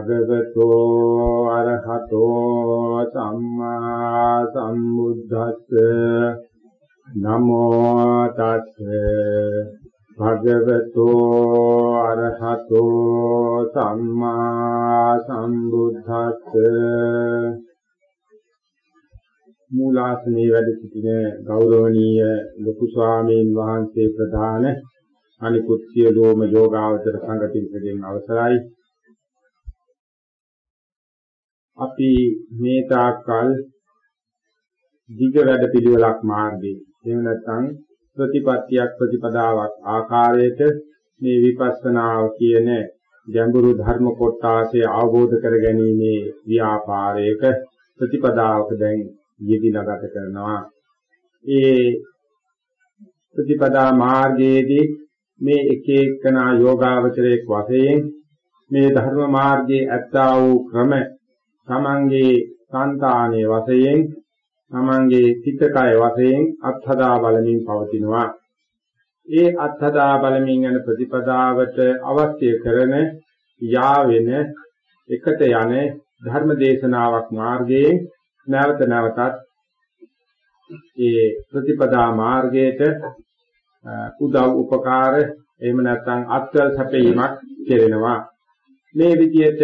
භගවතෝ අරහතෝ සම්මා සම්බුද්දස්ස නමෝ තස්ස භගවතෝ අරහතෝ සම්මා සම්බුද්දස්ස මූලාසනයේ වැඩ සිටින ගෞරවනීය ලොකු ස්වාමීන් වහන්සේ ප්‍රධාන අනිකුත් සියලුම යෝගාවචර සංගතින්කගෙන් අවසරයි. අපි මේ තාක්කල් දිග වැඩ පිළිවෙලක් මාර්ගයේ එහෙම නැත්නම් ප්‍රතිපත්තියක් ප්‍රතිපදාවක් ආකාරයට මේ විපස්සනාව කියන ගැඹුරු ධර්ම කොටාසේ අවබෝධ කර ගැනීමේ ව්‍යාපාරයක ප්‍රතිපදාවක දැන් යෙදিলা ගත කරනවා. ඒ ප්‍රතිපදා මාර්ගයේදී මේ එක එකනා යෝගාවචරයේ වශයෙන් මේ ධර්ම මාර්ගයේ ඇත්තා වූ ක්‍රම තමන්ගේ సంతානයේ වශයෙන් තමන්ගේ සිතකය වශයෙන් අත්හදා බලමින් පවතිනවා. ඒ අත්හදා බලමින් යන ප්‍රතිපදාවට අවශ්‍ය කරන යාවෙන එකට යන ධර්ම දේශනාවක් මාර්ගයේ නැවත නැවතත් ඒ ප්‍රතිපදා මාර්ගයට උදව් උපකාර එහෙම නැත්නම් අත්වල සැපීමක් කෙරෙනවා මේ විදිහට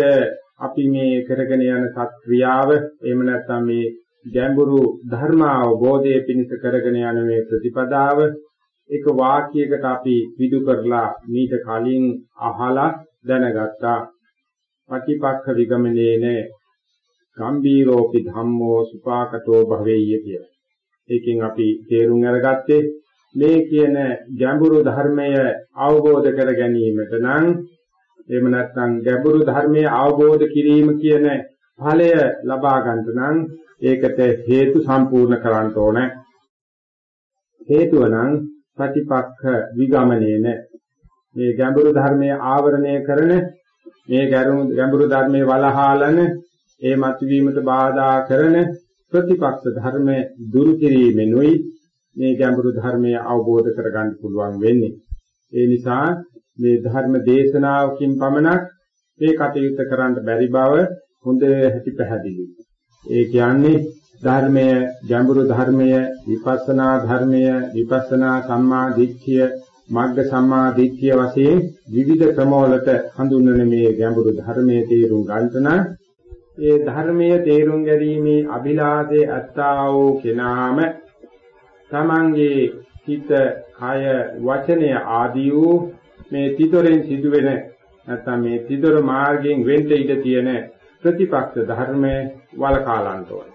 අපි මේ කරගෙන යන සත්ක්‍රියාව එහෙම නැත්නම් මේ ගැඹුරු ධර්ම අවබෝධයේ පිණිස කරගෙන යන මේ ප්‍රතිපදාව එක වාක්‍යයකට අපි පිටු කරලා මීට කලින් අහලා දැනගත්තා පටිපක්ඛ විගමනේන ගම්බීරෝපි ධම්මෝ සුපාකටෝ භවෙය්‍ය කියලා. ඒකෙන් අපි තේරුම් අරගත්තේ මේ කියන ගැඹුරු ධර්මය අවබෝධ කර ගැනීමට නම් එහෙම නැත්නම් ගැඹුරු ධර්මයේ අවබෝධ කිරීම කියන ඵලය ලබා ගන්නට නම් ඒකට හේතු සම්පූර්ණ කරන්න ඕනේ. හේතුව නම් ප්‍රතිපක්ඛ විගමනේන මේ ගැඹුරු ධර්මයේ ආවරණය කරන මේ ගැඹුරු ධර්මයේ වලහාලන ඒ මතුවීමට බාධා කරන ප්‍රතිපක්ෂ ධර්ම දුරු කිරීමෙනුයි මේ ගැඹුරු ධර්මය අවබෝධ කරගන්න පුළුවන් වෙන්නේ. ඒ නිසා මේ ධර්ම දේශනාවකින් පමණක් මේ කටයුත්ත කරන්න බැරි බව හොඳ හැටි පැහැදිලි. ඒ කියන්නේ ධර්මය ගැඹුරු ධර්මය විපස්සනා ධර්මය විපස්සනා සම්මා දිට්ඨිය මග්ග සම්මා දිට්ඨිය වශයෙන් විවිධ ක්‍රමවලට හඳුන්වන මේ ගැඹුරු ධර්මයේ තේරුම් ගන්නට ඒ ධර්මයේ තේරුම් ගැනීමේ අභිලාෂයේ අත්තා වූ කෙනාම තමන්ගේ හිත, කය, වචනය ආදී වූ මේ තිතොරෙන් සිදුවෙන නැත්නම් මේ තිතොර මාර්ගයෙන් වෙන්න ඉඩ තියෙන ප්‍රතිපක්ෂ ධර්ම වලකාලන්ට ඕන.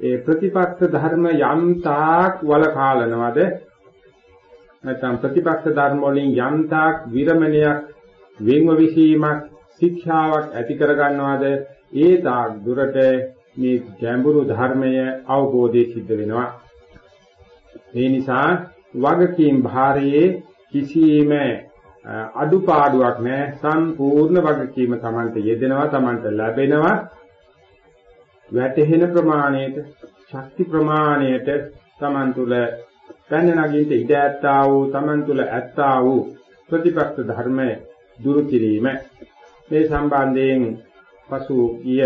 ඒ ප්‍රතිපක්ෂ ධර්ම යම් තාක් වලකාලනවද නැත්නම් ප්‍රතිපක්ෂ ධර්ම වලින් යම් තාක් විරමණයක් වෙන්ව විසීමක් ශික්ෂාවක් ඇති කර ගන්නවද ඒ තාක් දුරට මේ ගැඹුරු ධර්මය අවබෝධය සිද්ධ වෙනවා. ඒ නිසා වගකීම් භාරයේ කිසියම් අඩුපාඩුවක් නැහැ සම්පූර්ණ වගකීම Tamanට යෙදෙනවා Tamanට ලැබෙනවා. වැටහෙන ප්‍රමාණයට ශක්ති ප්‍රමාණයට Taman තුල පැන නගින්න ඉඩ ඇත්තා වූ Taman තුල ඇත්තා වූ ප්‍රතිපක්ෂ ධර්ම දුරු කිරීම. මේ සම්බන්ධයෙන් පසු ගිය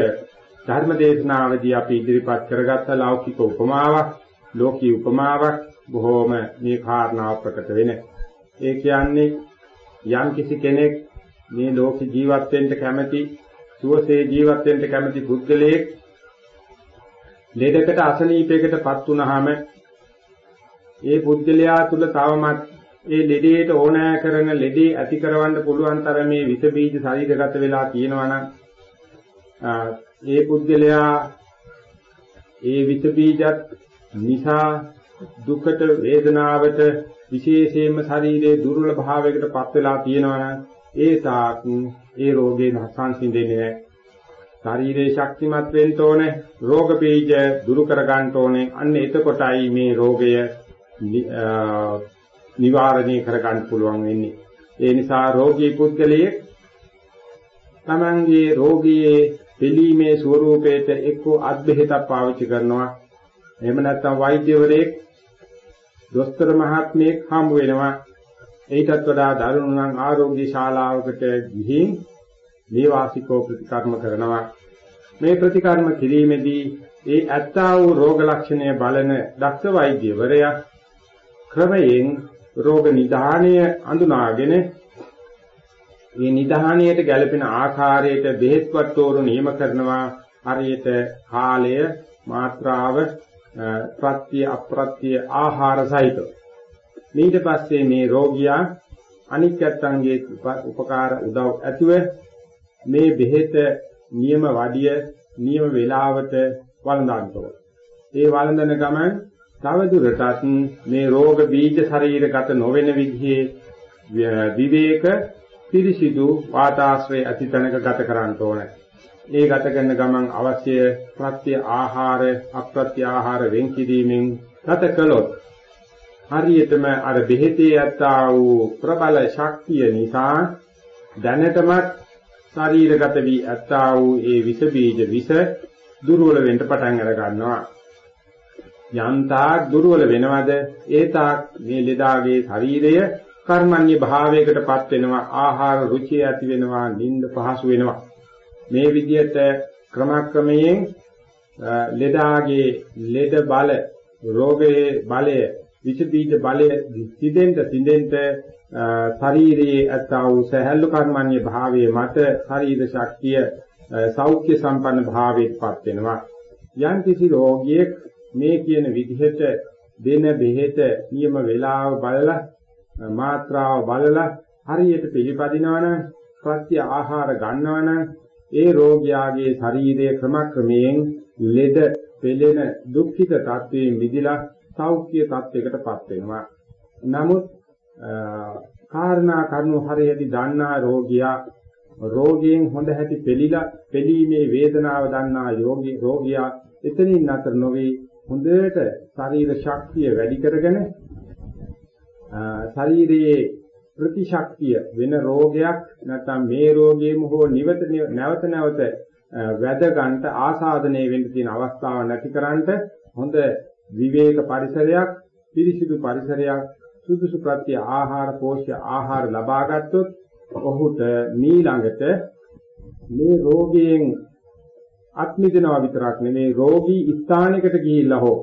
ධර්ම දේශනාවේදී අපි ඉදිරිපත් කරගත්ත ලෞකික උපමාවක් ලෝකී උපමාවක් බොහෝම මේ කාරණාව ප්‍රකට වෙන. ඒ කියන්නේ යම් කිසි කෙනෙක් මේ ලෝක ජීවත් වෙන්න කැමති සුවසේ ජීවත් වෙන්න කැමති පුද්ගලයෙක් ලෙඩකට අසනීපයකටපත් වුනහම ඒ පුද්ගලයා තුල තවමත් ඒ ලෙඩේට ඕනෑ කරන ලෙඩේ ඇති කරවන්න පුළුවන් තරමේ විස බීජ ශරීරගත වෙලා තියෙනවා නම් ඒ පුද්ගලයා ඒ විස බීජත් නිසා දුකට වේදනාවට විශේෂයෙන්ම ශරීරයේ දුර්වල භාවයකට පත් වෙලා තියෙනවා නම් ඒ තාක් ඒ රෝගේ සංසිඳෙන්නේ නැහැ. ශරීරයේ ශක්තිමත් වෙන්න ඕනේ, රෝග බීජ දුරු කර ගන්න ඕනේ. අන්න එතකොටයි මේ රෝගය නිවාරණය කර ගන්න පුළුවන් වෙන්නේ. ඒ නිසා රෝගී පුද්ගලයේ තමන්ගේ රෝගියේ පිළීමේ ස්වરૂපයට එක්ක අද්භේතක් පාවිච්චි කරනවා. එහෙම නැත්නම් වෛද්‍යවරයෙක් දොස්තර මහත්මයෙක් හම්බ වෙනවා. ඊටත් වඩා දරුණු නම් ආරෝග්‍ය ශාලාවකට ගිහින් මේවාසිකෝ ප්‍රතිකර්ම කරනවා. මේ ප්‍රතිකර්ම කිරීමේදී ඒ ඇත්තා වූ රෝග ලක්ෂණය බලන දක්ෂ වෛද්‍යවරයා ක්‍රමයෙන් රෝග නිදානය අඳුනාගෙන මේ නිදානයට ගැළපෙන ආකාරයට බෙහෙත් වට්ටෝරු නියම කරනවා හරියට කාලය මාත්‍රාව ප්‍රත්‍ය අප්‍රත්‍ය ආහාර සහිතව ඊට පස්සේ මේ රෝගියා අනික් ඇත්තන්ගේ උපකාර උදව් ඇතුව මේ බෙහෙත නියම වඩිය නියම වේලාවට වළඳනවා. ඒ වළඳන ගමන් තව දුරටත් මේ රෝග බීජ ශරීරගත නොවන විදිහේ විවේක පිරිසිදු වාතාශ්‍රය ඇති තැනක ගත කරන්න ඕනේ. ඒ ගත කරන ගමන් අවශ්‍ය ප්‍රත්‍ය ආහාර අප්‍රත්‍ය ආහාර වෙන් කිරීමෙන් ගත කළොත් හරියටම අර බෙහෙතේ යත්තා වූ ප්‍රබල ශක්තිය නිසා දැනටමත් ශරීරගත වී ඇත්තා වූ ඒ විස බීජ විස දුර්වල වෙන්න පටන් අර ගන්නවා. යන්තාක් දුර්වල වෙනවද ඒ තාක් මේ ලෙඩාගේ ශරීරය කර්මන්‍ය භාවයකටපත් වෙනවා ආහාර රුචිය ඇති වෙනවා නිින්ද පහසු වෙනවා මේ විදිහට ක්‍රමක්‍රමයෙන් ලෙඩාගේ ලෙඩ බල රෝගයේ බලය විෂ බීජ බලය සිදෙන්ට සිදෙන්ට ශරීරයේ ඇත්තා වූ සහැල්ලු කර්මන්‍ය භාවයේ මත ශරීර ශක්තිය සෞඛ්‍ය සම්පන්න භාවයටපත් වෙනවා. යම් කිසි රෝගියෙක් මේ කියන විදිහට දෙන බෙහෙත නියම වේලාව බලලා මාත්‍රාව බලලා හරියට පිළිපදිනවනම් ප්‍රත්‍ය ආහාර ගන්නවනම් ඒ රෝගියාගේ ශරීරයේ ක්‍රමක්‍රමයෙන් ලෙඩ පෙළෙන දුක්ඛිත තත්වයෙන් මිදලා සෞඛ්‍ය තත්වයකටපත් වෙනවා. නමුත් කාරණා කරුණු හරියට දන්නා රෝගියා රෝගයෙන් හොඳ හැටි පෙළිලා පෙළීමේ වේදනාව දන්නා යෝගී රෝගියා එතනින් නතර නොවේ හොඳට ශරීර ශක්තිය වැඩි කරගෙන ශරීරයේ ප්‍රතිශක්තිය වෙන රෝගයක් නැත්නම් මේ රෝගයේම හෝ නිවත නැවත නැවත වැද ගන්නට ආසාදනය වෙන්න තියෙන අවස්ථාව නැතිකරන්ට හොඳ විවේක පරිසරයක් පිරිසිදු පරිසරයක් සුදුසු ප්‍රත්‍ය ආහාර පෝෂ්‍ය ආහාර ලබා ගත්තොත් ඔහුට මීළඟට මේ රෝගයෙන් අත්මිදනවා විතරක් නෙමේ රෝගී ස්ථානයකට ගිහිල්ලා හෝ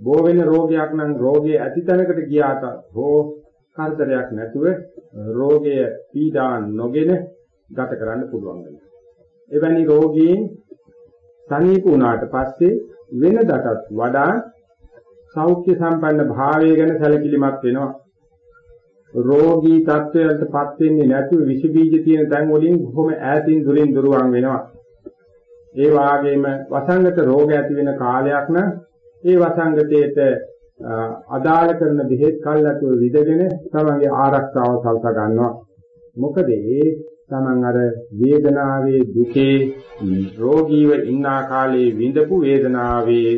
බෝ වෙන රෝගයක් නම් රෝගයේ ඇති තැනකට ගියාට හෝ කරදරයක් නැතුව රෝගය පීඩා නොගෙන ගත කරන්න පුළුවන් වෙනවා. එවැනි රෝගීන් සනීප වුණාට පස්සේ වෙනදටත් වඩා සෞඛ්‍ය සම්පන්න භාවය ගැන සැලකිලිමත් වෙනවා. රෝගී තත්ත්වයකටපත් වෙන්නේ නැතුව විෂ බීජ තියෙන තැන් වලින් බොහොම ඈතින් දුරින් දුරවන් වෙනවා. ඒ වාගේම වසංගත රෝග ඇති වෙන කාලයක් නම් ඒ වසංගතයට අදාළ කරන බෙහෙත් කල්ලාතුව විදගෙන තමන්ගේ ආරක්ෂාව සලසා ගන්නවා. මොකද ඒ තමන් අර වේදනාවේ දුකේ රෝගීව ඉන්න කාලේ විඳපු වේදනාවේ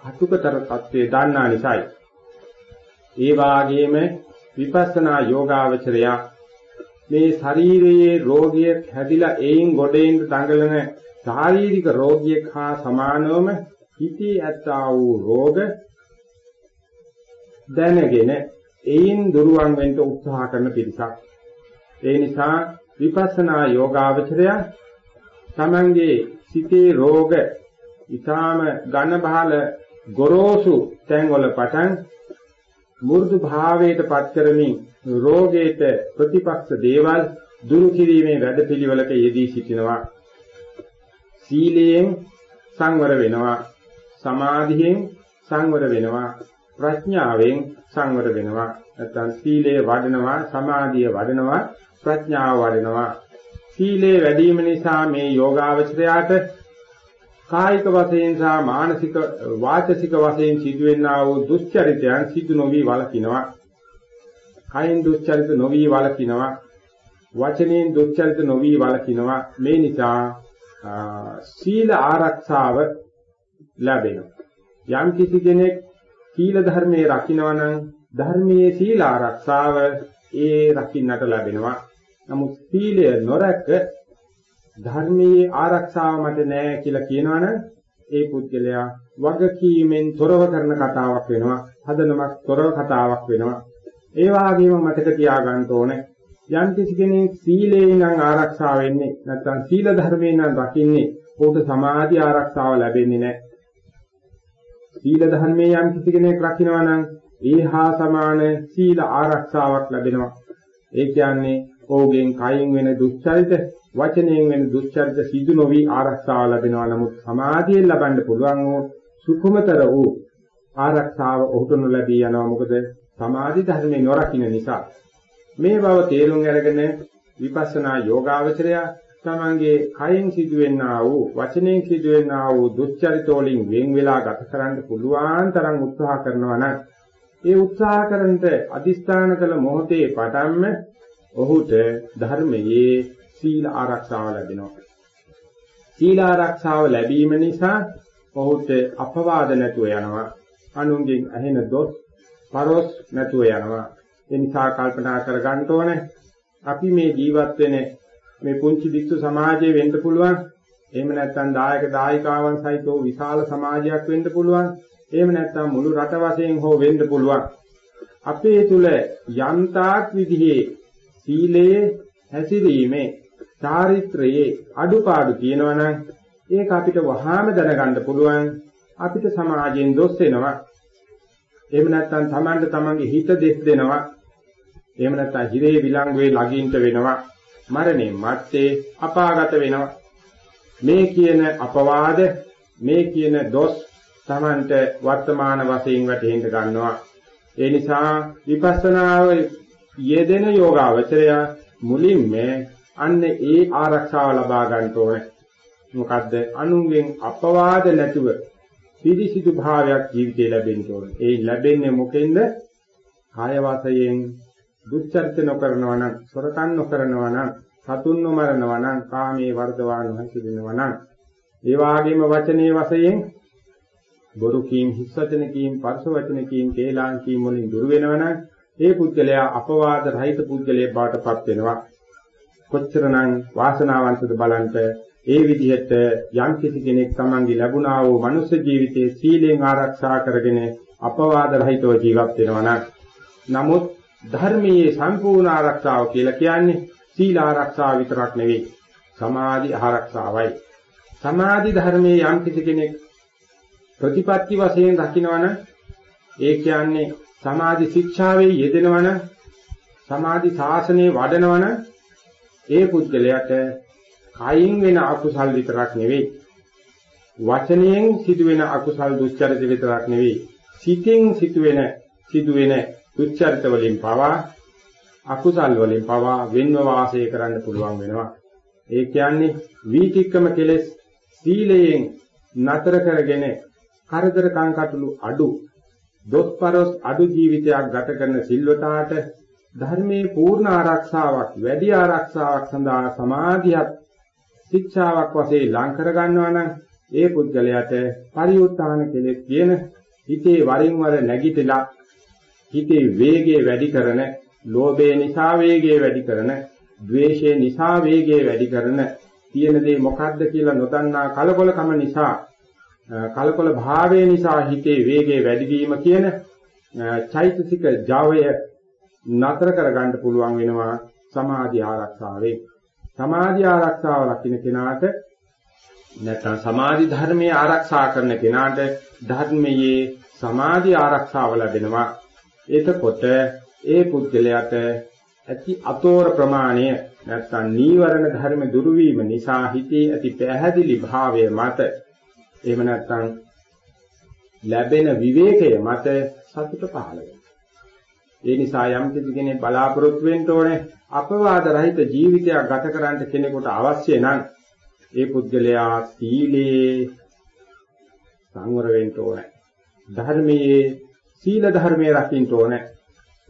කටුකතර තත්ත්වයේ දන්නා නිසායි. ඒ වාගේම විපස්සනා යෝගාවචරය මේ ශරීරයේ රෝගිය හැදිලා එයින් ගොඩේන් දඟලන ශාරීරික රෝගියෙක් හා සමානවම හිතේ ඇත්තා වූ රෝග දැනගෙන එයින් දුරවන් වෙන්න උත්සාහ කරන පිරිසක්. ඒ නිසා විපස්සනා යෝගාවචරය තමන්ගේ සිතේ රෝග ඊටාම ඝන බහල ගොරෝසු තැන්වල පටන් මෘදු භාවයට පත් කරමින් රෝගයට ප්‍රතිපක්ෂ දේවල් දුරු කිරීමේ වැඩපිළිවෙලක යෙදී සිටිනවා. සීලයෙන් සංවර වෙනවා. සමාධියෙන් සංවර වෙනවා. ප්‍රඥාවෙන් සංවර වෙනවා. නැත්නම් සීලය වඩනවා, සමාධිය වඩනවා, ප්‍රඥාව වඩනවා. සීලේ වැඩිම නිසා මේ යෝගාවචරයාට කායික වශයෙන් සහ මානසික වාචසික වශයෙන් සිදුවෙනා වූ දුස්චරිතයන් සිදු නොවි වළකිනවා. කයින් දුස්චරිත නොවි වළකිනවා. වචනෙන් දුස්චරිත නොවි වළකිනවා. මේ නිසා සීල ආරක්ෂාව ලැබෙනවා. යම් කිසි කෙනෙක් සීල ධර්මයේ රකින්නවා නම් ධර්මයේ සීල ආරක්ෂාව ඒ රකින්නට ලැබෙනවා. නමුත් සීලය නොරැක ධර්මයේ ආරක්ෂාව මට නෑ කියලා කියනවනම් ඒ පුද්ගලයා වගකීමෙන් තොරව කරන කතාවක් වෙනවා. හදනමක් තොරව කතාවක් වෙනවා. ඒ වගේම මතක තියාගන්න ඕනේ යම් කිසි කෙනෙක් සීලයෙන් නම් ආරක්ෂා වෙන්නේ නැත්නම් සීල ධර්මයෙන් නම් රකින්නේ උට සමාධි ආරක්ෂාව ලැබෙන්නේ නැහැ. සීල ධර්මයේ යම් කිසි කෙනෙක් රකින්නවා නම් ඒහා සමාන සීල ආරක්ෂාවක් ලැබෙනවා. ඒ කියන්නේ ඔහුගෙන් කයින් වෙන දුස්චරිත වචනයෙන් වෙන දුස්චරිත සිදු නොවි ආරක්ෂාව ලැබෙනවා නමුත් සමාධියෙන් ලබන්න පුළුවන් වූ සුඛමතර වූ ආරක්ෂාව ඔහුට නොලැබී යනවා මොකද සමාධි ධර්මේ නොරකින්න නිසා මේ බව තේරුම් අරගෙන විපස්සනා යෝගාවචරය තමන්ගේ කයෙන් සිදුවෙනා වූ වචනයෙන් සිදුවෙනා වූ දුස්චරිත වලින් වෙන් වෙලා ගත කරන්න පුළුවන් තරම් උත්සාහ කරනවා නම් ඒ උත්සාහ කරන්ට අදිස්ථාන කළ මොහොතේ පටන්ම ඔහුට ධර්මයේ සීල ආරක්ෂාව ලැබෙනවා. සීල ආරක්ෂාව ලැබීම නිසා ඔහුට අපවාද නැතුව යනවා. අනුන්ගෙන් ඇහෙන දොස් පරොස් නැතුව යනවා. ඒ නිසා කල්පනා කරගන්න ඕනේ අපි මේ ජීවත් වෙන මේ පුංචි වික්ෂු සමාජයේ වෙන්න පුළුවන්. එහෙම නැත්නම් දායක දායිකාවන් සහිතව විශාල සමාජයක් වෙන්න පුළුවන්. එහෙම නැත්නම් මුළු රට වශයෙන් හෝ වෙන්න පුළුවන්. අපේ තුල යන්තාක් විදිහේ සීලයේ හැසිරීමේ චාරිත්‍රයේ අඩුපාඩු තියෙනවනම් ඒක අපිට වහාම දැනගන්න පුළුවන් අපිට සමාජයෙන් දොස් වෙනවා එහෙම නැත්නම් Tamanට Tamanගේ හිත දෙස් දෙනවා එහෙම නැත්නම් හිරේ විලංගුවේ ළඟින්ට වෙනවා මරණය මැත්තේ අපාගත වෙනවා මේ කියන අපවාද මේ කියන දොස් Tamanට වර්තමාන වශයෙන් වැටහෙන්න ගන්නවා ඒ නිසා විපස්සනාව යෙදෙන යෝගාවචරය මුලින්ම අන්න ඒ ආරක්ෂාව ලබා ගන්න ඕනේ. මොකද්ද? අනුන්ගෙන් අපවාද නැතුව පිරිසිදු භාවයක් ජීවිතේ ලැබෙන්න ඕනේ. ඒ ලැබෙන්නේ මොකෙන්ද? කාය වාසයෙන් දුච්චරිත නොකරනවා නම්, සොරකම් නොකරනවා නම්, සතුන් නොමරනවා නම්, කාමයේ වර්ධවා නොහැසිරෙනවා නම්, ඒ වාගේම වචනේ වශයෙන් බොරු කීම්, හිස් වචන කීම්, පරස වචන කීම්, කේලාම් කීම් වලින් දුර වෙනවනම් ඒ පුද්ගලයා අපවාද රහිත පුද්ගලයෙක් බවට පත් වෙනවා. කොච්චරනම් වාසනාවන්තද බලන්ට ඒ විදිහට යම් කිසි කෙනෙක් තමන්ගේ ලැබුණා වූ මනුෂ්‍ය ජීවිතයේ සීලෙන් ආරක්ෂා කරගෙන අපවාද රහිතව ජීවත් වෙනවා නමුත් ධර්මයේ සම්පූර්ණ ආරක්ෂාව කියලා කියන්නේ සීල ආරක්ෂාව විතරක් නෙවෙයි සමාධි ආරක්ෂාවයි. සමාධි ධර්මයේ යම් කිසි කෙනෙක් ප්‍රතිපත්ති වශයෙන් රකින්නවනම් ඒ කියන්නේ සමාධි ශික්ෂාවේ යෙදෙනවනම් සමාධි ශාසනයේ වඩනවනම් ඒ පුද්ගලයාට කයින් වෙන අකුසල් විතරක් නෙවෙයි වචනයෙන් සිදුවෙන අකුසල් දුස්චරිත විතරක් නෙවෙයි සිතින් සිදුවෙන සිදුවෙන දුස්චරිත වලින් පවා අකුසල් වලින් පවා වෙන්ව වාසය කරන්න පුළුවන් වෙනවා. ඒ කියන්නේ වීතික්කම කෙලෙස් සීලයෙන් නතර කරගෙන කරදර කංකටළු අඩු දොස්පරොස් අඩු ජීවිතයක් ගත කරන සිල්වතාට ධර්මයේ පූර්ණ ආරක්ෂාවක් වැඩි ආරක්ෂාවක් සඳහා සමාධියක් ශික්ෂාවක් වශයෙන් ලං කර ගන්නවා නම් ඒ පුද්ගලයාට පරිඋත්ථාන කෙලෙස් කියන හිතේ වරින් වර නැගිටලා හිතේ වේගය වැඩි කරන ලෝභය නිසා වේගය වැඩි කරන ද්වේෂය නිසා වේගය වැඩි කරන තියෙන දේ මොකද්ද කියලා නොදන්නා කලකොලකම නිසා කලකොල භාවය නිසා හිතේ වේගය වැඩි වීම කියන චෛතසික ජවය නතර කරගන්න පුළුවන් වෙනවා සමාධි ආරක්ෂාවෙන්. සමාධි ආරක්ෂාව රකින්න කෙනාට නැත්නම් සමාධි ධර්මයේ ආරක්ෂා කරන කෙනාට ධර්මයේ සමාධි ආරක්ෂාව ලැබෙනවා. එතකොට ඒ පුද්ගලයාට ඇති අතෝර ප්‍රමාණය නැත්නම් නීවරණ ධර්ම දුරු වීම නිසා හිතේ ඇති පැහැදිලි භාවය මත එහෙම නැත්නම් ලැබෙන විවේකය මත සතුට පහළ වෙනවා. ඒ නිසා යම් කෙනෙක් බලාපොරොත්තු වෙන්න ඕනේ අපවාද රහිත ජීවිතයක් ගත කරන්න කෙනෙකුට අවශ්‍ය නම් ඒ පුද්ගලයා සීලේ සංවර වෙන්න ඕනේ. ධර්මයේ සීල ධර්මයේ රකින්න ඕනේ.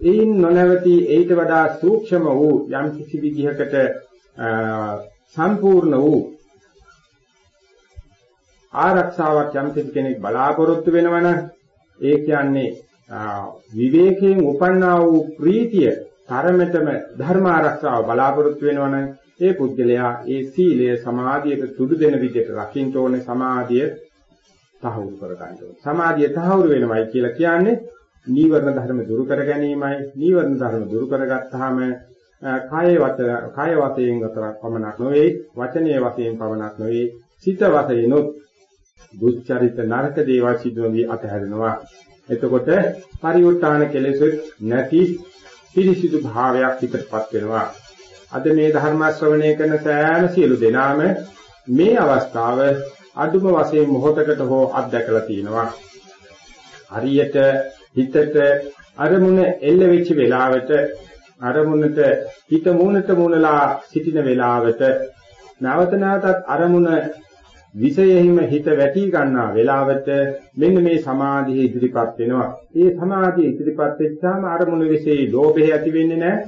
ඒයින් නොනවති ඊට වඩා සූක්ෂම වූ යම් කිසි විදිහකට සම්පූර්ණ වූ ආරක්ෂාවක් යම් කෙනෙක් බලාපොරොත්තු වෙනවනම් ඒ කියන්නේ විවේකයෙන් උපන්නා වූ ප්‍රීතිය තරමටම ධර්ම ආරක්ෂාව බලාපොරොත්තු වෙනවනම් ඒ පුද්ගලයා ඒ සීලය සමාධියට තුඩු දෙන විදිහට රකින්න ඕනේ සමාධිය තහවුරු කර ගන්න ඕනේ. සමාධිය තහවුරු වෙනවයි කියලා කියන්නේ නීවරණ ධර්ම දුරු කර ගැනීමයි. නීවරණ ධර්ම දුරු කරගත්තාම කාය වචන කාය වශයෙන් විතරක් පමණක් නොවේ, වචනීය වශයෙන් පමණක් නොවේ, සිත වශයෙන්ොත් දුස්චරිත නරක දේවල් සිදු වී අතහැරෙනවා. එතකොට පරිඋත්තාන කෙලෙසෙත් නැති පිරිසිදු භාවයක් හිතටපත් වෙනවා. අද මේ ධර්ම ශ්‍රවණය කරන සෑම සියලු දෙනාම මේ අවස්ථාව අදුම වශයෙන් මොහොතකට හෝ අත්දැකලා තියෙනවා. හරියට හිතට අරමුණ එල්ල වෙච්ච වෙලාවට අරමුණට හිත මූණට මූණලා සිටින වෙලාවට නැවත නැවතත් අරමුණ විෂයෙහිම හිත වැටි ගන්නා වෙලාවට මෙන්න මේ සමාධිය ඉදිරිපත් වෙනවා. ඒ සමාධිය ඉදිරිපත් වෙච්චාම අරමුණ විශේෂ ලෝභය ඇති වෙන්නේ නැහැ.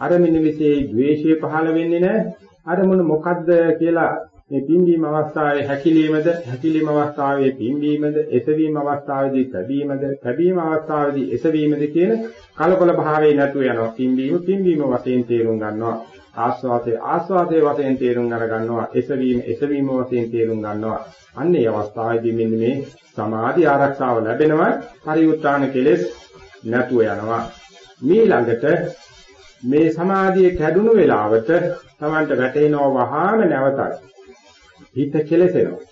අරමුණ විශේෂ ද්වේෂය පහළ වෙන්නේ නැහැ. අරමුණ මොකද්ද කියලා මේ පිම්බීම අවස්ථාවේ හැකිලීමද හැකිලීම අවස්ථාවේ පිම්බීමද එසවීම අවස්ථාවේදී තැබීමද තැබීම අවස්ථාවේදී එසවීමද කියන කලකොල භාවයේ නැතුව යනවා. පිම්බීම පිම්බීම වශයෙන් තේරුම් ගන්නවා. ආස්වාදයේ ආස්වාදයේ වශයෙන් තේරුම් ගන්නවා එසවීම එසවීම වශයෙන් තේරුම් ගන්නවා. අන්න ඒ අවස්ථාවේදී මෙන්න මේ සමාධි ආරක්ෂාව ලැබෙනවා. පරිඋත්තාන කෙලෙස් නැතුව යනවා. මේ ළඟට මේ සමාධිය කැඩුණු වෙලාවට Tamanට වැටෙනව වහාම නැවතයි හිත කෙලසෙනවා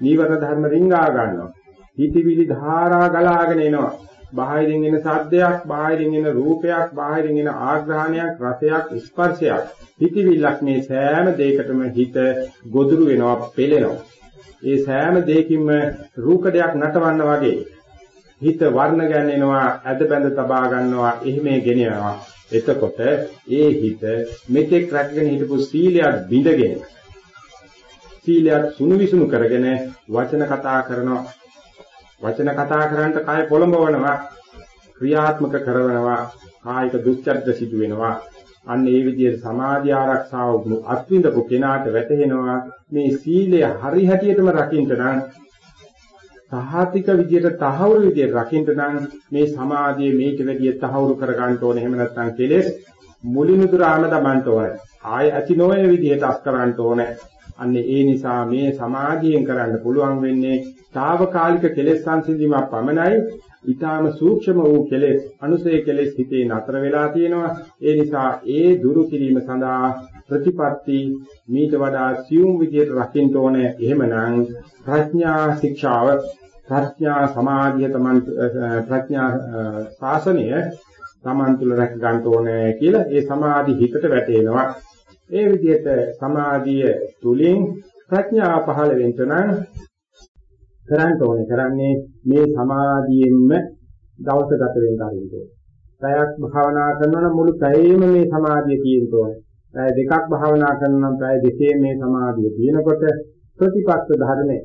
නීවර ධර්ම රිංගා ගන්නවා හිතවිලි ධාරා ගලාගෙන එනවා බාහිරින් එන සද්දයක්, බාහිරින් එන රූපයක්, බාහිරින් එන ආග්‍රහණයක්, රසයක්, ස්පර්ශයක්, හිතවිල්ලක් මේ සෑම දෙයකටම හිත ගොදුරු වෙනවා, පෙළෙනවා. ඒ සෑම දෙයකින්ම රූකඩයක් නටවන්න වගේ හිත වර්ණ ගැන්වෙනවා, ඇද බැඳ තබා ගන්නවා, එහිමේ ගෙනියනවා. එතකොට ඒ හිත මෙතෙක් රැකගෙන හිටපු සීලයක් බිඳගෙන සීලයක් සුණු විසුණු කරගෙන වචන කතා කරනවා. වචන කතා කරන්නට කය පොළඹවනවා ක්‍රියාත්මක කරනවා කායික දුස්චර්ය සිදු වෙනවා. අන්න ඒ විදිහට සමාධි ආරක්ෂාව අත්විඳපු කෙනාට වැටහෙනවා මේ සීලය හරි හැටියටම රකින්න නම් සහාතික විදියට තහවුරු විදියට රකින්න නම් මේ සමාධිය මේක වැඩිය තහවුරු කර ගන්න ඕනේ. එහෙම නැත්නම් කෙලෙස් මුලිනුදුරාම දමන්න ඕනේ. ආය ඇති නොවන විදියට අස් කරන්න ඕනේ. අන්න ඒ නිසා මේ සමාධියෙන් කරන්න පුළුවන් වෙන්නේ తాවකාලික කෙලෙස් සංසිඳීමක් පමණයි. ඊටාම සූක්ෂම වූ කෙලෙස්, අනුසය කෙලෙස් හිතේ නතර වෙලා තියෙනවා. ඒ නිසා ඒ දුරු කිරීම සඳහා ප්‍රතිපත්ති මීට වඩා සියුම් විදියට රකින්න ඕනේ. එහෙමනම් ප්‍රඥා ශික්ෂාව, ප්‍රඥා සමාධිය තමන් ප්‍රඥා ශාසනය තමන් තුළ රැක ගන්න ඕනේ කියලා ඒ සමාධි හිතට වැටෙනවා. ඒ විදිහට සමාධිය තුලින් ප්‍රඥාව පහළ වෙන්න නම් කරන්න ඕනේ කරන්නේ මේ සමාධියෙන්ම දවස ගත වෙන්න හරියට. පැයක් භාවනා කරනවා නම් මුළු පැයෙම මේ සමාධිය තියෙන්න ඕනේ. පැය දෙකක් භාවනා කරනවා නම් පැය දෙකේ මේ සමාධිය තියෙනකොට ප්‍රතිපක්ෂ ධර්මයේ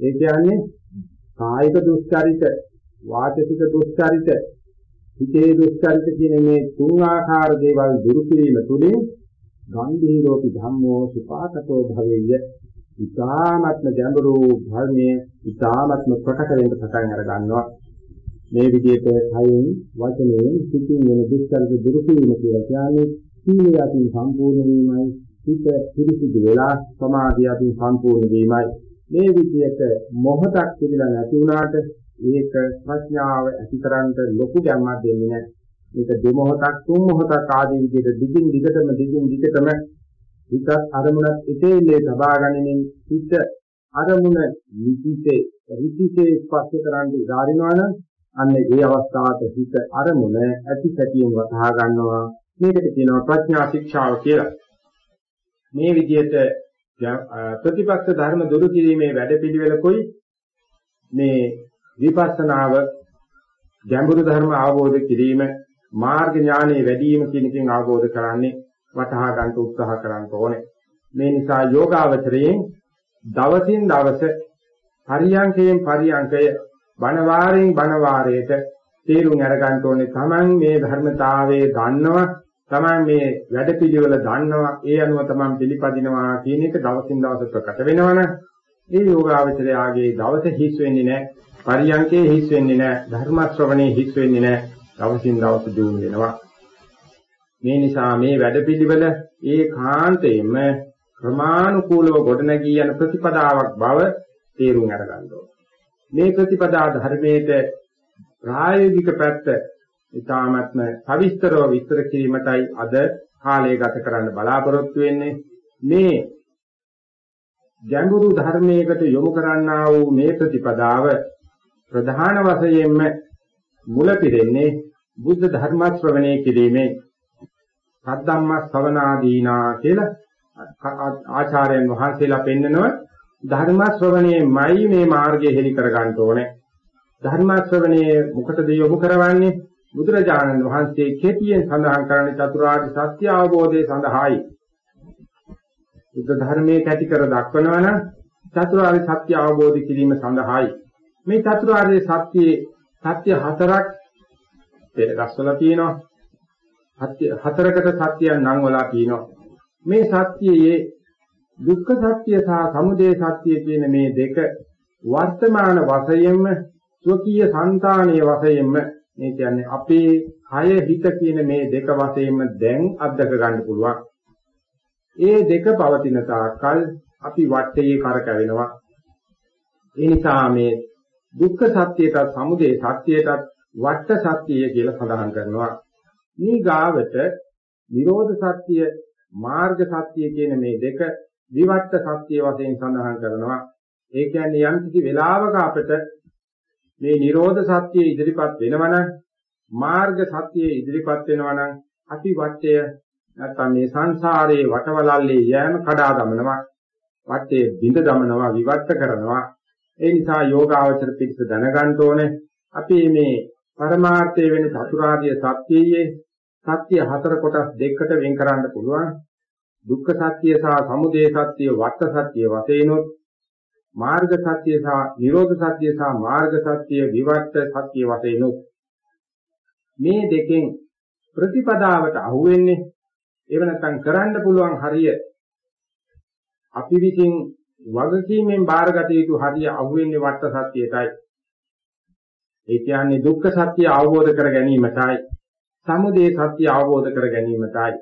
ඒ කියන්නේ කායික දුස්චරිත, වාචික දුස්චරිත, හිතේ දුස්චරිත කියන මේ තුන් ආකාර දේවල් දුරු කිරීම තුළින් ගම්භීරෝපි ධම්මෝ සුපාකතෝ භවෙය්‍ය ඉතාමත්ම ගැඹුරු ධර්මයේ ඉතාමත්ම ප්‍රකට වෙන්න පටන් අර ගන්නවා මේ විදිහට කයින් වචනයෙන් සිතින් වෙන දුක්ඛර්ග දුරු කිරීම කියලා කියන්නේ සීලය අතින් සම්පූර්ණ වීමයි හිත පිරිසිදු වෙලා සමාධිය අතින් සම්පූර්ණ වීමයි. මේ විදිහට මොහොතක් පිළිලා නැති වුණාට ඒක ප්‍රඥාව ඇතිකරන්න ලොකු ගැම්මක් දෙන්නේ නැහැ. මේක දෙමොහොතක් තුන් මොහොතක් ආදී විදිහට දිගින් දිගටම දිගින් දිගටම හිතත් අරමුණත් එතෙල්ලේ තබා ගැනීමෙන් හිත අරමුණ නිතිසේ ඍතිසේ ස්පර්ශ කරන්න ඉඩාරිනවා නම් අන්න ඒ අවස්ථාවට හිත අරමුණ ඇති සැටියෙන් වටහා ගන්නවා. මේකට කියනවා ප්‍රඥා ශික්ෂාව කියලා. මේ විදිහට ප්‍රතිපක්ෂ ධර්ම දුරු කිරීමේ වැඩපිළිවෙලකුයි මේ විපස්සනාව ගැඹුරු ධර්ම අවබෝධ කිරීම මාර්ග ඥානෙ වැඩි වීම කියන එකෙන් අවබෝධ කරන්නේ වටහා ගන්න උත්සාහ කරන්න ඕනේ. මේ නිසා යෝගාවචරයෙන් දවසින් දවස පරියංකයෙන් පරියංකය බණ වාරයෙන් බණ වාරයට තේරුම් අරගන්න ඕනේ. Taman මේ ධර්මතාවයේ දන්නවා Taman මේ වැඩපිළිවෙල දන්නවා ඒ අනුව Taman පිළිපදිනවා කියන එක දවසින් දවස ප්‍රකට වෙනවනේ. මේ යෝගාවචරයාගේ දවස හිස් වෙන්නේ නැහැ. පරියංකේ හිස් වෙන්නේ නැහැ. ධර්ම ශ්‍රවණේ හිස් වෙන්නේ නැහැ. දවසින් දවස දියුණු වෙනවා. මේ නිසා මේ වැඩපිළිවෙල ඒකාන්තයෙන්ම ක්‍රමානුකූලව ගොඩනගී යන ප්‍රතිපදාවක් බව තේරුම් අරගන්න මේ ප්‍රතිපදා ධර්මයේ ප්‍රායෝගික පැත්ත ඊ타මත්ම සවිස්තරව විස්තර කිරීමටයි අද කාලය ගත කරන්න බලාපොරොත්තු වෙන්නේ මේ ගැඹුරු ධර්මයකට යොමු කරන්නා වූ මේ ප්‍රතිපදාව ප්‍රධාන වශයෙන්ම මුල පිරෙන්නේ බුද්ධ ධර්ම ශ්‍රවණය කිරීමේ සද්ධම්ම ශ්‍රවණාදීනා කියලා ආචාර්යයන් වහන්සේලා පෙන්නනවා. ධර්ම ශ්‍රවණයේමයි මේ මාර්ගය හෙලි කර ගන්න ඕනේ. ධර්ම ශ්‍රවණයේ මොකටද යොමු කරවන්නේ? බුදුරජාණන් වහන්සේ කෙටියෙන් සඳහන් කරන චතුරාර්ය සත්‍ය අවබෝධය සඳහායි. බුද්ධ ධර්මයේ කැටි කර දක්වනවා නම් චතුරාර්ය සත්‍ය අවබෝධ කිරීම සඳහායි. මේ චතුරාර්ය සත්‍යයේ සත්‍ය හතරක් පෙර ගස්වල තියෙනවා. සත්‍ය හතරකට සත්‍යයන් නම් වලා තියෙනවා. මේ සත්‍යයේ දුක්ඛ සත්‍ය සහ සමුදය සත්‍ය කියන මේ දෙක වර්තමාන වශයෙන්ම ස්වකීය సంతානීය වශයෙන්ම මේ කියන්නේ අපේ කය හිත කියන මේ දෙක වශයෙන්ම දැන් අත්දක ගන්න පුළුවන්. ඒ දෙක පවතින තාක්කල් අපි වටේ කරකැවෙනවා. ඒ නිසා මේ දුක්ඛ සත්‍යයට සමුදය සත්‍යයට වට සත්‍යය කියලා සඳහන් කරනවා. මේ ගාවට නිරෝධ සත්‍ය මාර්ග සත්‍ය කියන මේ දෙක විවට්ට සත්‍ය වශයෙන් සඳහන් කරනවා. ඒ කියන්නේ යම් කිසි වෙලාවක අපිට මේ නිරෝධ සත්‍ය ඉදිරිපත් වෙනවනම් මාර්ග සත්‍ය ඉදිරිපත් වෙනවනම් අපි වටය නැත්නම් මේ සංසාරයේ වටවලල්ලේ යෑම කඩා දමනවා. වටේ බිඳ දමනවා විවට්ට කරනවා. ඒ නිසා යෝගාවචර පිටස දැනගන්න ඕනේ අපි මේ පරමාර්ථය වෙන චතුරාර්ය සත්‍යයේ සත්‍ය හතර කොටස් දෙකකට වෙන් කරන්න පුළුවන්. දුක්ඛ සත්‍ය සහ සමුදය සත්‍ය වට සත්‍ය වශයෙන්ොත් මාර්ග සත්‍ය සහ නිරෝධ සත්‍ය සහ මාර්ග සත්‍ය විවට්ට සත්‍ය වශයෙන්ොත්. මේ දෙකෙන් ප්‍රතිපදාවට අහු වෙන්නේ ඒව නැත්නම් කරන්න පුළුවන් හරිය අපි විසින් වගකීමෙන් බාරගත යුතු හරිය අහු වෙන්නේ වට සත්‍යයටයි. ඒ කියන්නේ දුක්ඛ සත්‍ය අවබෝධ කර ගැනීමටයි. සමුදය සත්‍ය අවබෝධ කර ගැනීමටයි.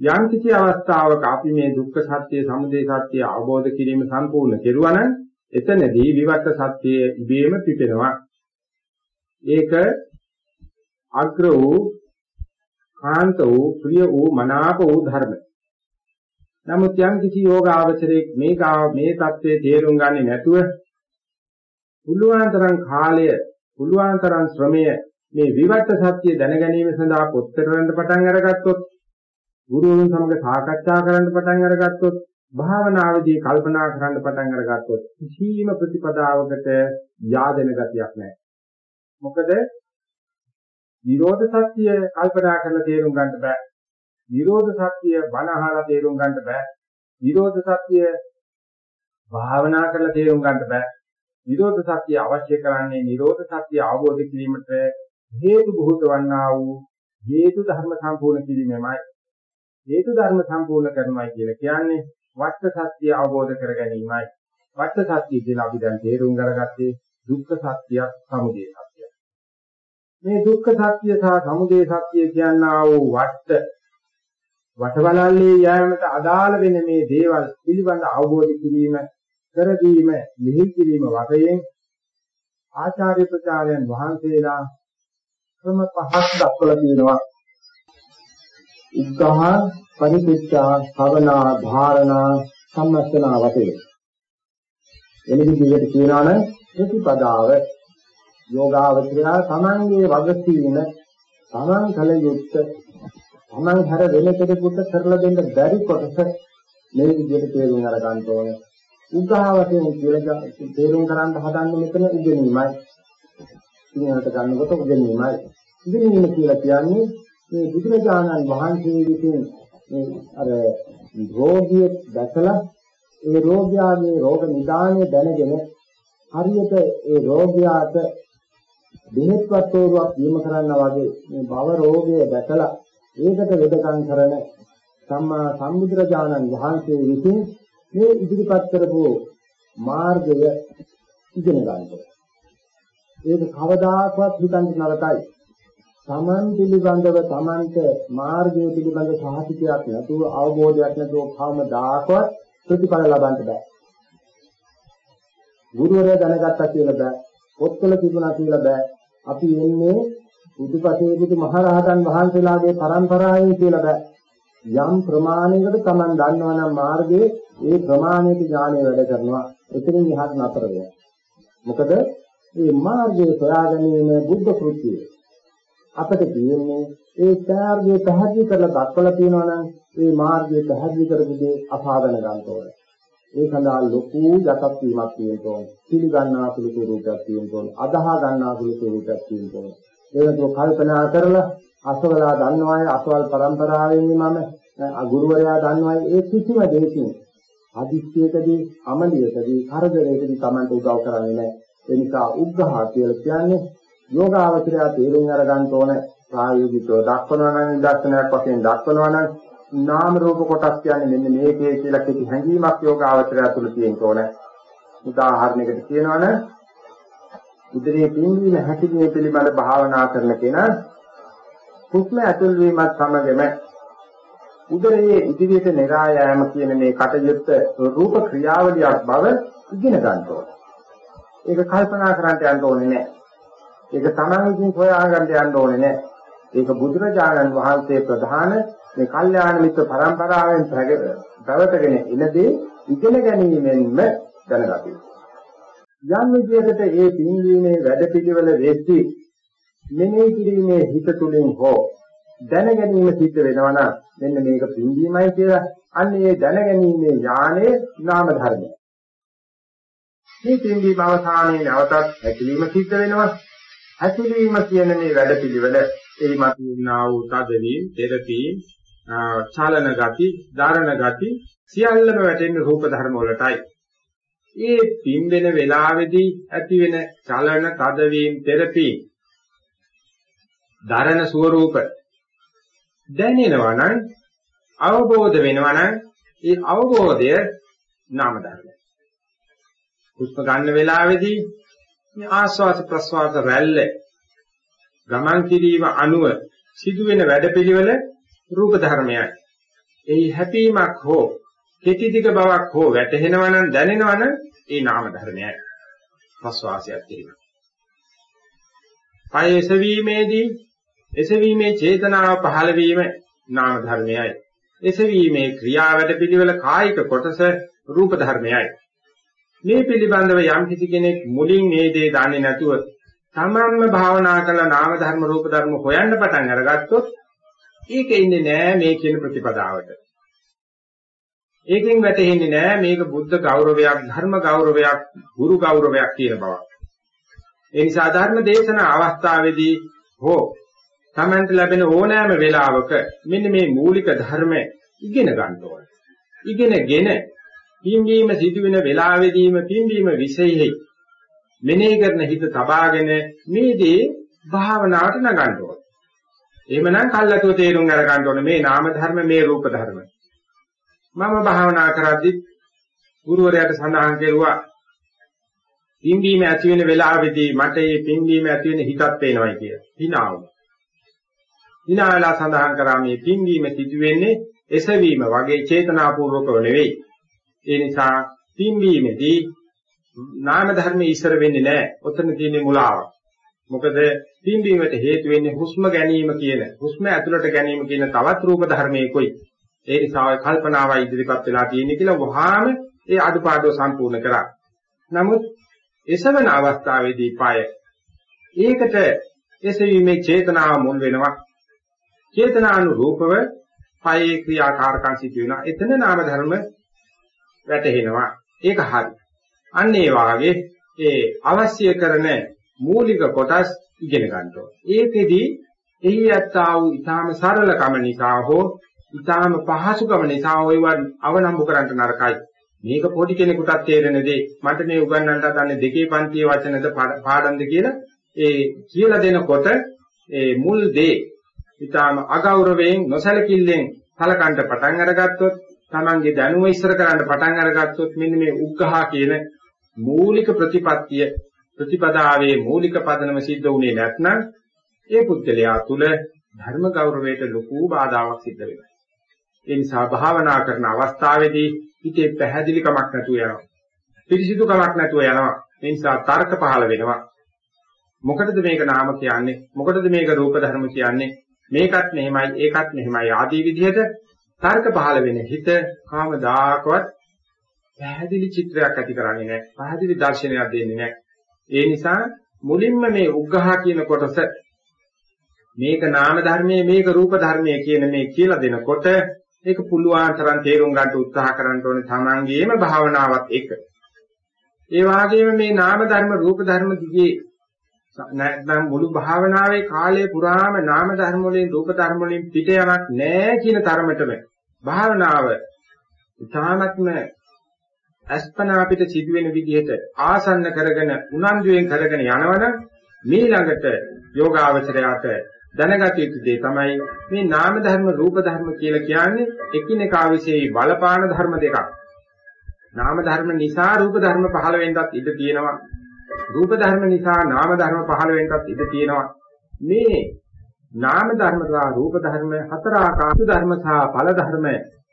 යම් කිසි අවස්ථාවක අපි මේ දුක්ඛ සත්‍ය සමුදය සත්‍ය අවබෝධ කිරීම සම්පූර්ණ කෙරුවා නම් එතනදී විවට්ට සත්‍ය ඉබේම පිපෙනවා. ඒක අග්‍ර වූ කාන්ත වූ ප්‍රිය වූ මනාප වූ ධර්ම. නමුත් යම් කිසි යෝග ආචරයේ මේ මේ தත්ත්වයේ තේරුම් ගන්නේ නැතුව පුළුවන් තරම් කාලය පුළුවන් තරම් ශ්‍රමය මේ විවට්ට සත්‍ය දැන ගැනීම සඳහා පොත් පෙරවන්න පටන් අරගත්තොත් ගුරුවරුන් සමග සාකච්ඡා කරන්න පටන් අරගත්තොත් භාවනාවේදී කල්පනා කරන්න පටන් අරගත්තොත් කිසිම ප්‍රතිපදාවකට yaadena ගතියක් නැහැ. මොකද නිරෝධ සත්‍ය කල්පනා කරලා තේරුම් ගන්න බෑ. නිරෝධ සත්‍ය බණ අහලා තේරුම් ගන්න බෑ. නිරෝධ සත්‍ය භාවනා කරලා තේරුම් ගන්න බෑ. නිරෝධ සත්‍ය අවශ්‍ය කරන්නේ නිරෝධ සත්‍ය අවබෝධ කිරීමට හේතු බොහෝත වන්නා වූ හේතු ධර්ම සම්පූර්ණ කිරීමයි. හේතු ධර්ම සම්පූර්ණ කරනවායි කියලා කියන්නේ වට සත්‍ය අවබෝධ කර ගැනීමයි. වට සත්‍ය කියලා අපි දැන් තේරුම් ගන්නගත්තේ දුක්ඛ සත්‍ය, සමුදය සත්‍ය. මේ දුක්ඛ සත්‍ය සහ සමුදය සත්‍ය කියනා වූ වට වටවලල්ලේ යෑමට අදාළ වෙන මේ දේවල් පිළිබඳ අවබෝධ කිරීම කරදීම මෙහි කිරීම වශයෙන් ආචාර්ය ප්‍රචාරයන් වහන්සේලා ක්‍රම පහක් දක්වලා තියෙනවා. උද්ධහ පරිපිච්ඡා භවනා ධාරණා සම්මස්තනා වශයෙන්. එනි විදිහට කියනවා නම් ප්‍රතිපදාව යෝගාවචරය තමන්ගේ වගකීම තමන් කල යුත්තේ තමන් හැර වෙන කෙනෙකුට කරලා දෙන්න බැරි කොටස මේ විදිහට තේරුම් අරගන්න ඕනේ. උග්ඝාවතෙන් කියලා තේරුම් ගන්න හදන්නේ මෙතන ඉගෙනීමයි. ඉගෙනකට ගන්නකොට ඉගෙනීමයි. ඉගෙනීම කියලා කියන්නේ මේ බුදුරජාණන් වහන්සේ විසින් මේ අර රෝගියෙක් දැකලා ඒ රෝගියාගේ රෝග නිදානය දැනගෙන හරියට ඒ රෝගියාට බෙහෙත්වත් වරුවක් දීම කරන්නා වගේ මේ භව රෝගය දැකලා ඒකට වෙදකම් කරන සම්මා සම්බුදුරජාණන් වහන්සේ විසින් මේ ඉදිරිපත් කරපු මාර්ගය ඉගෙන ගන්නවා. ඒක කවදාකවත් හිතන්න නරකයි. Taman පිළිබඳව Tamanට මාර්ගය පිළිබඳ සාහිතියක් නැතුව අවබෝධයක් නැතුව කවමදාකවත් ප්‍රතිඵල ලබන්න බෑ. ගුරුවරයා දැනගත්තා කියලා බෑ. පොත්වල තිබුණා කියලා බෑ. අපි එන්නේ බුදුපසේ බුදු මහරහතන් වහන්සේලාගේ පරම්පරාවෙන් කියලා බෑ. යම් ප්‍රමාණයකට Taman දන්නවනම් මාර්ගයේ ඒ ප්‍රමාණයට ඥානය වැඩ කරනවා. එතනින් එහාට නතර වෙනවා. මොකද මේ මාර්ගය සොයාගැනීම බුද්ධ කෘත්‍යය. අපිට කියන්නේ ඒ මාර්ගය පැහැදිලි කරලා දක්වලා තියෙනවා නම් ඒ මාර්ගය පැහැදිලි කරපු දේ අපාදන ගන්න ඕනේ. ඒ සඳහා ලොකු යටත් වීමක් තියෙන්න ඕනේ. පිළිගන්නා සුළු ස්වරූපයක් තියෙන්න ඕනේ. අදාහ ගන්නා සුළු ස්වරූපයක් තියෙන්න ඕනේ. ඒක කල්පනා කරලා අසවලා දන්නවායේ අසවල් પરම්පරාවෙන් මම ගුරුවරයා දන්නවායේ ඒ කිසිම දෙයකින් අදිස්ත්‍යයකදී අමලියකදී කරදරයකදී Tamanට උදව් කරන්නේ නැහැ. ඒ නිසා උග්ඝහ කියලා කියන්නේ යෝගාවචරය තේරුම් අරගන්න ඕන ප්‍රායෝගිකව දක්වනවා නම් නිදර්ශනයක් වශයෙන් දක්වනවා නම් නාම රූප කොටස් කියන්නේ මෙන්න මේකේ කියලා කිසි හැඟීමක් යෝගාවචරය තුළ තියෙන්න ඕන. උදාහරණයකට කියනවනම් උදරයේ පින්වීම හැකිනේ පිළිබඳ භාවනා කරන කෙනා හුස්ම ඇතුල් වීමත් සමගම උදරයේ ඉදිරියට නෙරා යෑම කියන මේ කටයුත්ත රූප ක්‍රියාවලියක් බව ඉගෙන ගන්න ඕනේ. ඒක කල්පනා කරන්න යන්න ඕනේ නැහැ. ඒක Taman විසින් හොයාගන්න යන්න ඕනේ නැහැ. ඒක බුදුරජාණන් වහන්සේ ප්‍රධාන මේ කල්යාණ මිත්‍ර පරම්පරාවෙන් පැවතගෙන එනදී ඉගෙන ගැනීමෙන්ම දැනගත යුතුයි. යම් විදියකට ඒ පින්වීමේ වැඩපිළිවෙල වෙද්දී මෙනෙහි කිරීමේ හිත තුලින් හෝ දැන ගැනීම සිද්ධ වෙනවා නම් මෙන්න මේක පින්වීමයි කියලා අන්න ඒ දැන ගැනීමේ ඥානයේ නාම ධර්මය. මේ පින්වීම අවසානයේ නැවතත් හැකිලිම සිද්ධ වෙනවා. හැකිලිම කියන මේ වැඩපිළිවෙල එයිමත් වුණා වූ තදවීම, තෙරපීම්, චලන ගති, ධාරණ ගති සියල්ලම වැටෙන්නේ රූප ධර්ම වලටයි. ඒ පින්බෙන වෙලාවේදී ඇති වෙන චලන තදවීම තෙරපි දරණ ස්වરૂප දැනෙනවා නම් අවබෝධ වෙනවා නම් ඒ අවබෝධය නාම ධර්මයි. හුස්ම ගන්න වෙලාවේදී මේ ආස්වාද ප්‍රස්වාද රැල්ල ගමන් කිරීම අනුව සිදුවෙන වැඩපිළිවෙල රූප ධර්මයයි. එහි හැපීමක් හෝ කෙටි දිග බවක් හෝ වැටහෙනවා නම් දැනෙනවා නම් ඒ නාම ධර්මයයි. ප්‍රස්වාසයක් තියෙනවා. පය එසවීමේදී එසවීමේ චේතනාව පහළ වීම නාම ධර්මයයි. එසවීමේ ක්‍රියාවැඩ පිළිවෙල කායික කොටස රූප ධර්මයයි. මේ පිළිබඳව යම් කිසි කෙනෙක් මුලින් මේ දේ දන්නේ නැතුව තමන්ම භාවනා කළ නාම ධර්ම රූප ධර්ම හොයන්න පටන් අරගත්තොත් ඒක ඉන්නේ නෑ මේ කියන ප්‍රතිපදාවට. ඒකෙන් වැටහෙන්නේ නෑ මේක බුද්ධ ගෞරවයක් ධර්ම ගෞරවයක් ගුරු ගෞරවයක් කියන බවක්. ඒ නිසා ධර්ම දේශන අවස්ථාවේදී හෝ තමන්ට ලැබෙන ඕනෑම වෙලාවක මෙන්න මේ මූලික ධර්ම ඉගෙන ගන්න ඕනේ. ඉගෙනගෙන පින්වීම සිදුවෙන වෙලාවෙදීම පින්වීම විශේෂයි මෙනෙහි කරන හිත තබාගෙන මේ දේ භාවනාවට නගන්න ඕනේ. එහෙමනම් කල්ලාතුව තේරුම් අරගන්න ඕනේ මේ නාම ධර්ම මේ රූප ධර්ම. මම භාවනා කරද්දි ගුරුවරයාට සඳහන් කෙරුවා පින්වීම ඇති වෙන වෙලාවෙදී මට මේ පින්වීම ඇති වෙන හිතක් පේනවායි කියලා. හිනාව. හිනාවලා සඳහන් කරා මේ පින්වීම සිදු වෙන්නේ එසවීම වගේ චේතනාපූර්වකව නෙවෙයි. ඒ නිසා පින්වීමේදී නාම ධර්ම ඉස්සර වෙන්නේ නැහැ. ඔතන තියෙන්නේ මුලාවක්. මොකද පින්වීමට හේතු වෙන්නේ හුස්ම ගැනීම කියන හුස්ම ඇතුළට ගැනීම කියන තවත් රූප ධර්මයකයි. ඒ නිසා කල්පනාවයි ඉදිරිපත් වෙලා තියෙන්නේ කියලා වහාම ඒ අඩුපාඩුව සම්පූර්ණ කරා. නමුත් එසවන අවස්ථාවේදී পায় ඒකට එසවීමේ චේතනාව මුල් වෙනවා. චේතනානුරූපව පයේ ක්‍රියාකාරකම් සිදු වෙනවා. එතන නාම ධර්ම වැටහෙනවා. ඒක හරි. අන්න ඒ වාගේ ඒ අවශ්‍ය කරන මූලික කොටස් ඉගෙන ගන්න ඕනේ. ඒකෙදි එහි යත්තා වූ ඊටාම සරලකම නිසා හෝ ඊටාම පහසුකම නිසා ඔයවන් අවනම්බු කරන්න නරකයි. මේක පොඩි කෙනෙකුටත් තේරෙන දේ මට මේ උගන්වන්නට හදන්නේ දෙකේ පන්තියේ වචනද පාඩම්ද කියලා ඒ කියලා දෙනකොට ඒ මුල් දේ ඊටාම අගෞරවයෙන් නොසලකිල්ලෙන් සලකන්න පටන් අරගත්තොත් Tamange දැනුම ඉස්සර කරන්න පටන් අරගත්තොත් මෙන්න මේ උග්ඝහා කියන මූලික ප්‍රතිපත්තිය ප්‍රතිපදාවේ මූලික පදනම සිද්ධ වුණේ නැත්නම් ඒ පුද්ගලයා තුල ධර්ම ගෞරවයට ලොකු බාධාවක් සිද්ධ වෙනවා. ඒ නිසා භාවනා කරන අවස්ථාවේදී හිතේ පැහැදිලිකමක් නැතුව යනවා. පිරිසිදුකමක් නැතුව යනවා. ඒ නිසා තර්ක පහළ වෙනවා. මොකටද මේක නාම කියන්නේ? මොකටද මේක රූප ධර්ම කියන්නේ? මේකත් මෙහෙමයි, ඒකත් මෙහෙමයි ආදී විදිහට තර්ක පහළ වෙන හිත කාමදාකවත් පැහැදිලි චිත්‍රයක් ඇති කරන්නේ නැහැ. පැහැදිලි දර්ශනයක් දෙන්නේ නැහැ. ඒ නිසා මුලින්ම මේ උග්ඝහ කියන කොටස මේක නාම ධර්මයේ මේක රූප ධර්මයේ කියන මේ කියලා දෙනකොට ඒක පුළුවන් තරම් තේරුම් ගන්න උත්සාහ කරන්න ඕනේ තමන්ගේම භාවනාවත් එක්ක. ඒ වගේම මේ නාම ධර්ම රූප ධර්ම දිගේ නැත්නම් මුළු භාවනාවේ කාලය පුරාම නාම ධර්ම වලින් රූප ධර්ම වලින් පිට යමක් නැහැ කියන තරමටම භාවනාව ඉතාමත්ම අස්පනා අපිට සිදුවෙන විදිහට ආසන්න කරගෙන උනන්දුවෙන් කරගෙන යනවනම් මේ ළඟට යෝගාවචරයට දැනගත යුතු දේ තමයි මේ නාම ධර්ම රූප ධර්ම කියලා කියන්නේ එකිනෙකා විශේෂයි බලපාන ධර්ම දෙකක්. නාම ධර්ම නිසා රූප ධර්ම පහළ වෙන්නත් ඉඩ තියෙනවා. රූප ධර්ම නිසා නාම ධර්ම පහළ වෙන්නත් ඉඩ තියෙනවා. මේ නාම ධර්ම සහ රූප ධර්ම හතර ආකාර ධර්ම සහ ඵල ධර්ම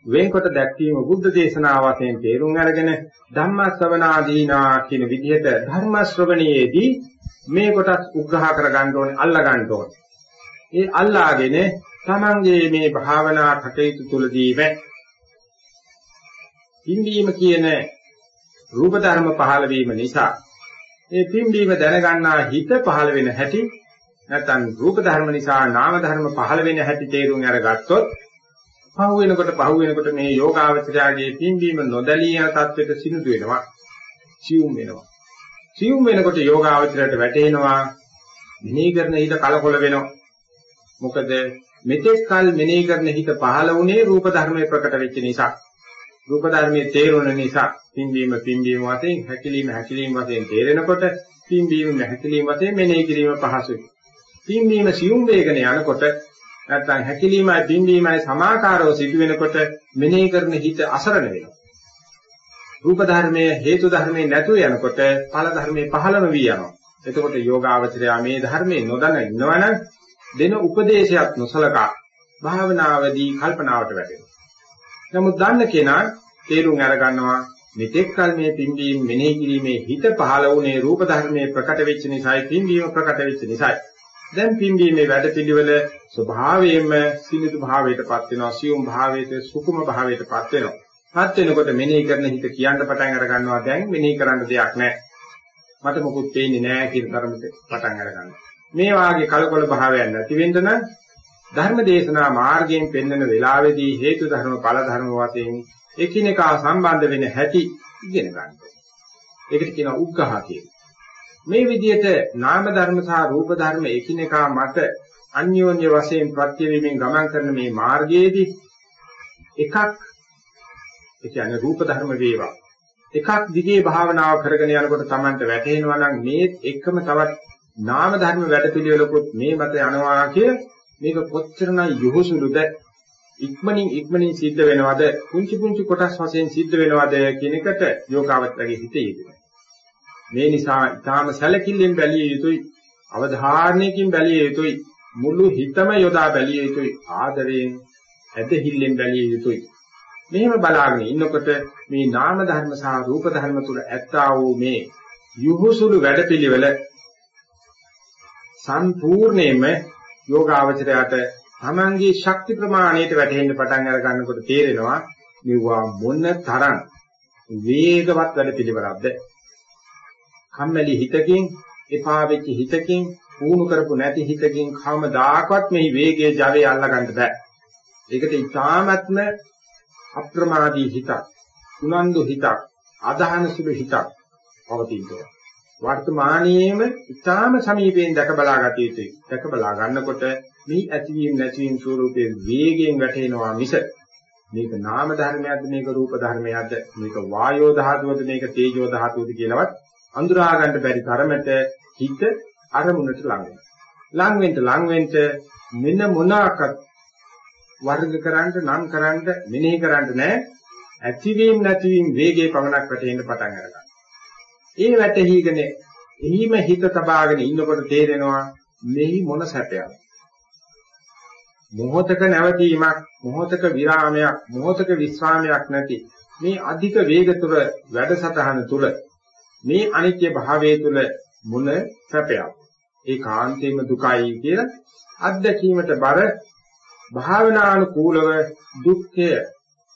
වෙන්කොට දැක්වීම බුද්ධ දේශනාව වශයෙන් තේරුම් අරගෙන ධම්ම ශ්‍රවණාදීනා කියන විදිහට ධර්ම ශ්‍රවණයේදී මේ කොටස් උග්‍රහ කරගන්න ඕනේ අල්ලා ගන්න ඕනේ. ඒ අල්ලාගෙන තමන්ගේ මේ භාවනා කටයුතු තුළදීම පින්වීම කියන රූප ධර්ම පහළ වීම නිසා ඒ පින්වීම දැනගන්නා හිත පහළ වෙන හැටි නැත්නම් රූප ධර්ම නිසා නාම ධර්ම පහළ වෙන හැටි තේරුම් අරගත්තොත් පහු වෙනකොට පහු වෙනකොට මේ යෝගාවචරයාගේ පින්වීම නොදැලිය යන තත්වෙට සිනුදු වෙනවා. සියුම් වෙනවා. සියුම් වෙනකොට යෝගාවචරයට වැටෙනවා. මෙනෙහි කරන හිත කලකොල වෙනවා. මොකද මෙතෙක් කල මෙනෙහි කරන හිත පහළ වුණේ රූප ධර්මයේ ප්‍රකට වෙච්ච නිසා රූප ධර්මයේ තේරුණ නිසා පින්වීම පින්වීම වශයෙන් හැකිලිම හැකිලිම වශයෙන් තේරෙනකොට පින්වීම හැකිලිම වශයෙන් මෙනෙහි කිරීම පහසුයි පින්වීම සියුම් වේගන යනකොට නැත්නම් හැකිලීමයි පිම්බීමයි සමාකාරව සිදු වෙනකොට මෙනෙහි කරන හිත අසරණ වෙනවා. රූප ධර්මයේ හේතු ධර්මයේ නැතුව යනකොට ඵල ධර්මයේ පහළම වී යනවා. එතකොට යෝගාවචරය මේ ධර්මයේ නොදැන ඉන්නවනම් දෙන උපදේශයක් නොසලකා භාවනාවේදී කල්පනාවට වැටෙනවා. නමුත් දන්න කෙනා තේරුම් අරගන්නවා මෙතෙක් කල මේ පිම්බීම මෙනෙහි කිරීමේ හිත පහළ වුණේ රූප ධර්මයේ ප්‍රකට වෙච්ච නිසායි පිම්බීම ප්‍රකට වෙච්ච නිසායි. දැන් පිම්බීමේ වැඩපිළිවෙල ස්වභාවයෙන්ම සිනිඳු භාවයටපත් වෙනවා සියුම් භාවයට සුකුම භාවයටපත් වෙනවා. පත් වෙනකොට මෙනෙහි කරන හිත කියන්න පටන් අර ගන්නවා දැන් මෙනෙහි කරන්න දෙයක් නැහැ. මට මොකුත් පේන්නේ නැහැ කියන තරමට පටන් අර ගන්නවා. මේ වාගේ කලකොල භාවයක් නැති වෙන්න නම් ධර්ම දේශනා මාර්ගයෙන් පෙන්වන වෙලාවේදී හේතු ධර්ම ඵල ධර්ම වශයෙන් එකිනෙකා සම්බන්ධ වෙන හැටි ඉගෙන ගන්න. ඒකට කියනවා උග්ඝහ කියලා. මේ විදිහට නාම ධර්ම සහ රූප ධර්ම එකිනෙකා මත අන්‍යෝන්‍ය වශයෙන් ප්‍රත්‍යවීමෙන් ගමන් කරන මේ මාර්ගයේදී එකක් ඒ කියන්නේ රූප ධර්ම වේවා එකක් දිගේ භාවනාව කරගෙන යනකොට Tamanට වැටහෙනවා නම් මේ එකම තවත් නාම ධර්ම වැඩපිළිවෙලකුත් මේ මත යනවා කිය මේක කොච්චරනම් යොහුසුලුද? ඉක්මනින් ඉක්මනින් සිද්ධ වෙනවද? කුංචි කුංචි කොටස් වශයෙන් සිද්ධ වෙනවද කියන එකට යෝගාවචරයේ හිතේ යෙදෙනවා. මේ නිසා ඊටාම සැලකිල්ලෙන් බැලිය යුතුයි අවධානයකින් බැලිය යුතුයි මුළු හිතම යොදා බැලිය යුතුයි ආදරයෙන් ඇදහිල්ලෙන් බැලිය යුතුයි. මෙහෙම බලාගෙන ඉන්නකොට මේ නාම ධර්ම සහ රූප ධර්ම තුල ඇත්තා වූ මේ යොහුසුළු වැඩපිළිවෙල සම්පූර්ණයෙන්ම යෝගාවචරයට තමන්ගේ ශක්ති ප්‍රමාණයට වැටෙන්න පටන් අර ගන්නකොට තේරෙනවා මෙවුවා මොන තරම් වේගවත් වැඩ පිළිවෙලක්ද කම්මැලි හිතකින් එපා වෙච්ච හිතකින් පුහුණු කරපු නැති හිතකින් කවමදාකවත් මේ වේගයේ ජවයේ අල්ලගන්න බෑ. ඒකට ඊටාත්ම අප්‍රමාදී හිතක්, උනන්දු හිතක්, අදහන සුළු හිතක් පවතිනවා. වර්තමානයේම ඊටාම සමීපයෙන් දැක බලා ගත යුතුයි. දැක බලා ගන්නකොට මේ ඇතිවීම නැතිවීම ස්වરૂපයේ වේගයෙන් වැටෙනවා මිස මේක නාම ධර්මයක්ද මේක රූප ධර්මයක්ද මේක වායෝ ධාතුවද මේක තේජෝ ධාතුවද කියලාවත් අඳුරා ගන්න බැරි තරමට හිත අරමුණට ලං වෙනවා. ලං වෙන්න ලං වෙන්න මෙන්න මොනවාකට වර්ග කරන්න නම් කරන්න මෙනෙහි කරන්න නැහැ. ඇතිවීම නැතිවීම වේගයේ පමණක් වැටෙන්න පටන් අරගන්නවා. ඒ වැටහිගෙන එහිම හිත තබාගෙන ඉන්නකොට තේරෙනවා මෙහි මොන සැපයක්ද. මොහතක නැවතීමක්, මොහතක විරාමයක්, මොහතක විස්රාමයක් නැති මේ අධික වේග තුර වැඩසටහන තුල මේ අනිත්‍ය භාවයේ තුල මොන සැපයක්. ඒ කාන්තේම දුකයි කියලා අත්දැකීමට බර භාවනානුකූලව දුක්ඛය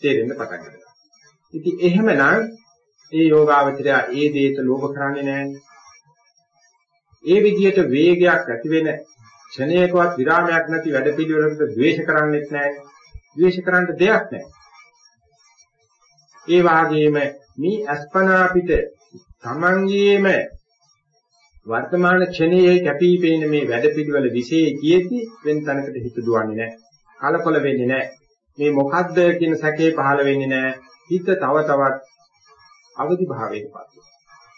තේරෙන්න පටන් ගන්නවා. ඉතින් එහෙමනම් ඒ යෝගාවචරය ඒ දෙයට ලෝභ කරන්නේ නැහැ. ඒ විදිහට වේගයක් ඇති වෙන ක්ෂණයකවත් විරාමයක් නැති වැඩපිළිවෙලකට ද්වේෂ කරන්නේත් නැහැ. ද්වේෂ කරන්න දෙයක් නැහැ. ඒ වාගේම මේ අස්පනා පිට තමන්ගේම වර්තමාන ක්ෂණයේ කැපී පෙනෙන මේ වැඩපිළිවෙල વિશે කියෙද්දි වෙන තැනකට හිත දුවන්නේ නැහැ. කලකොල වෙන්නේ නැහැ. මේ මොකද්ද කියන සැකේ පහළ වෙන්නේ නැහැ. හිත තව තවත් අවදි භාවයටපත් වෙනවා.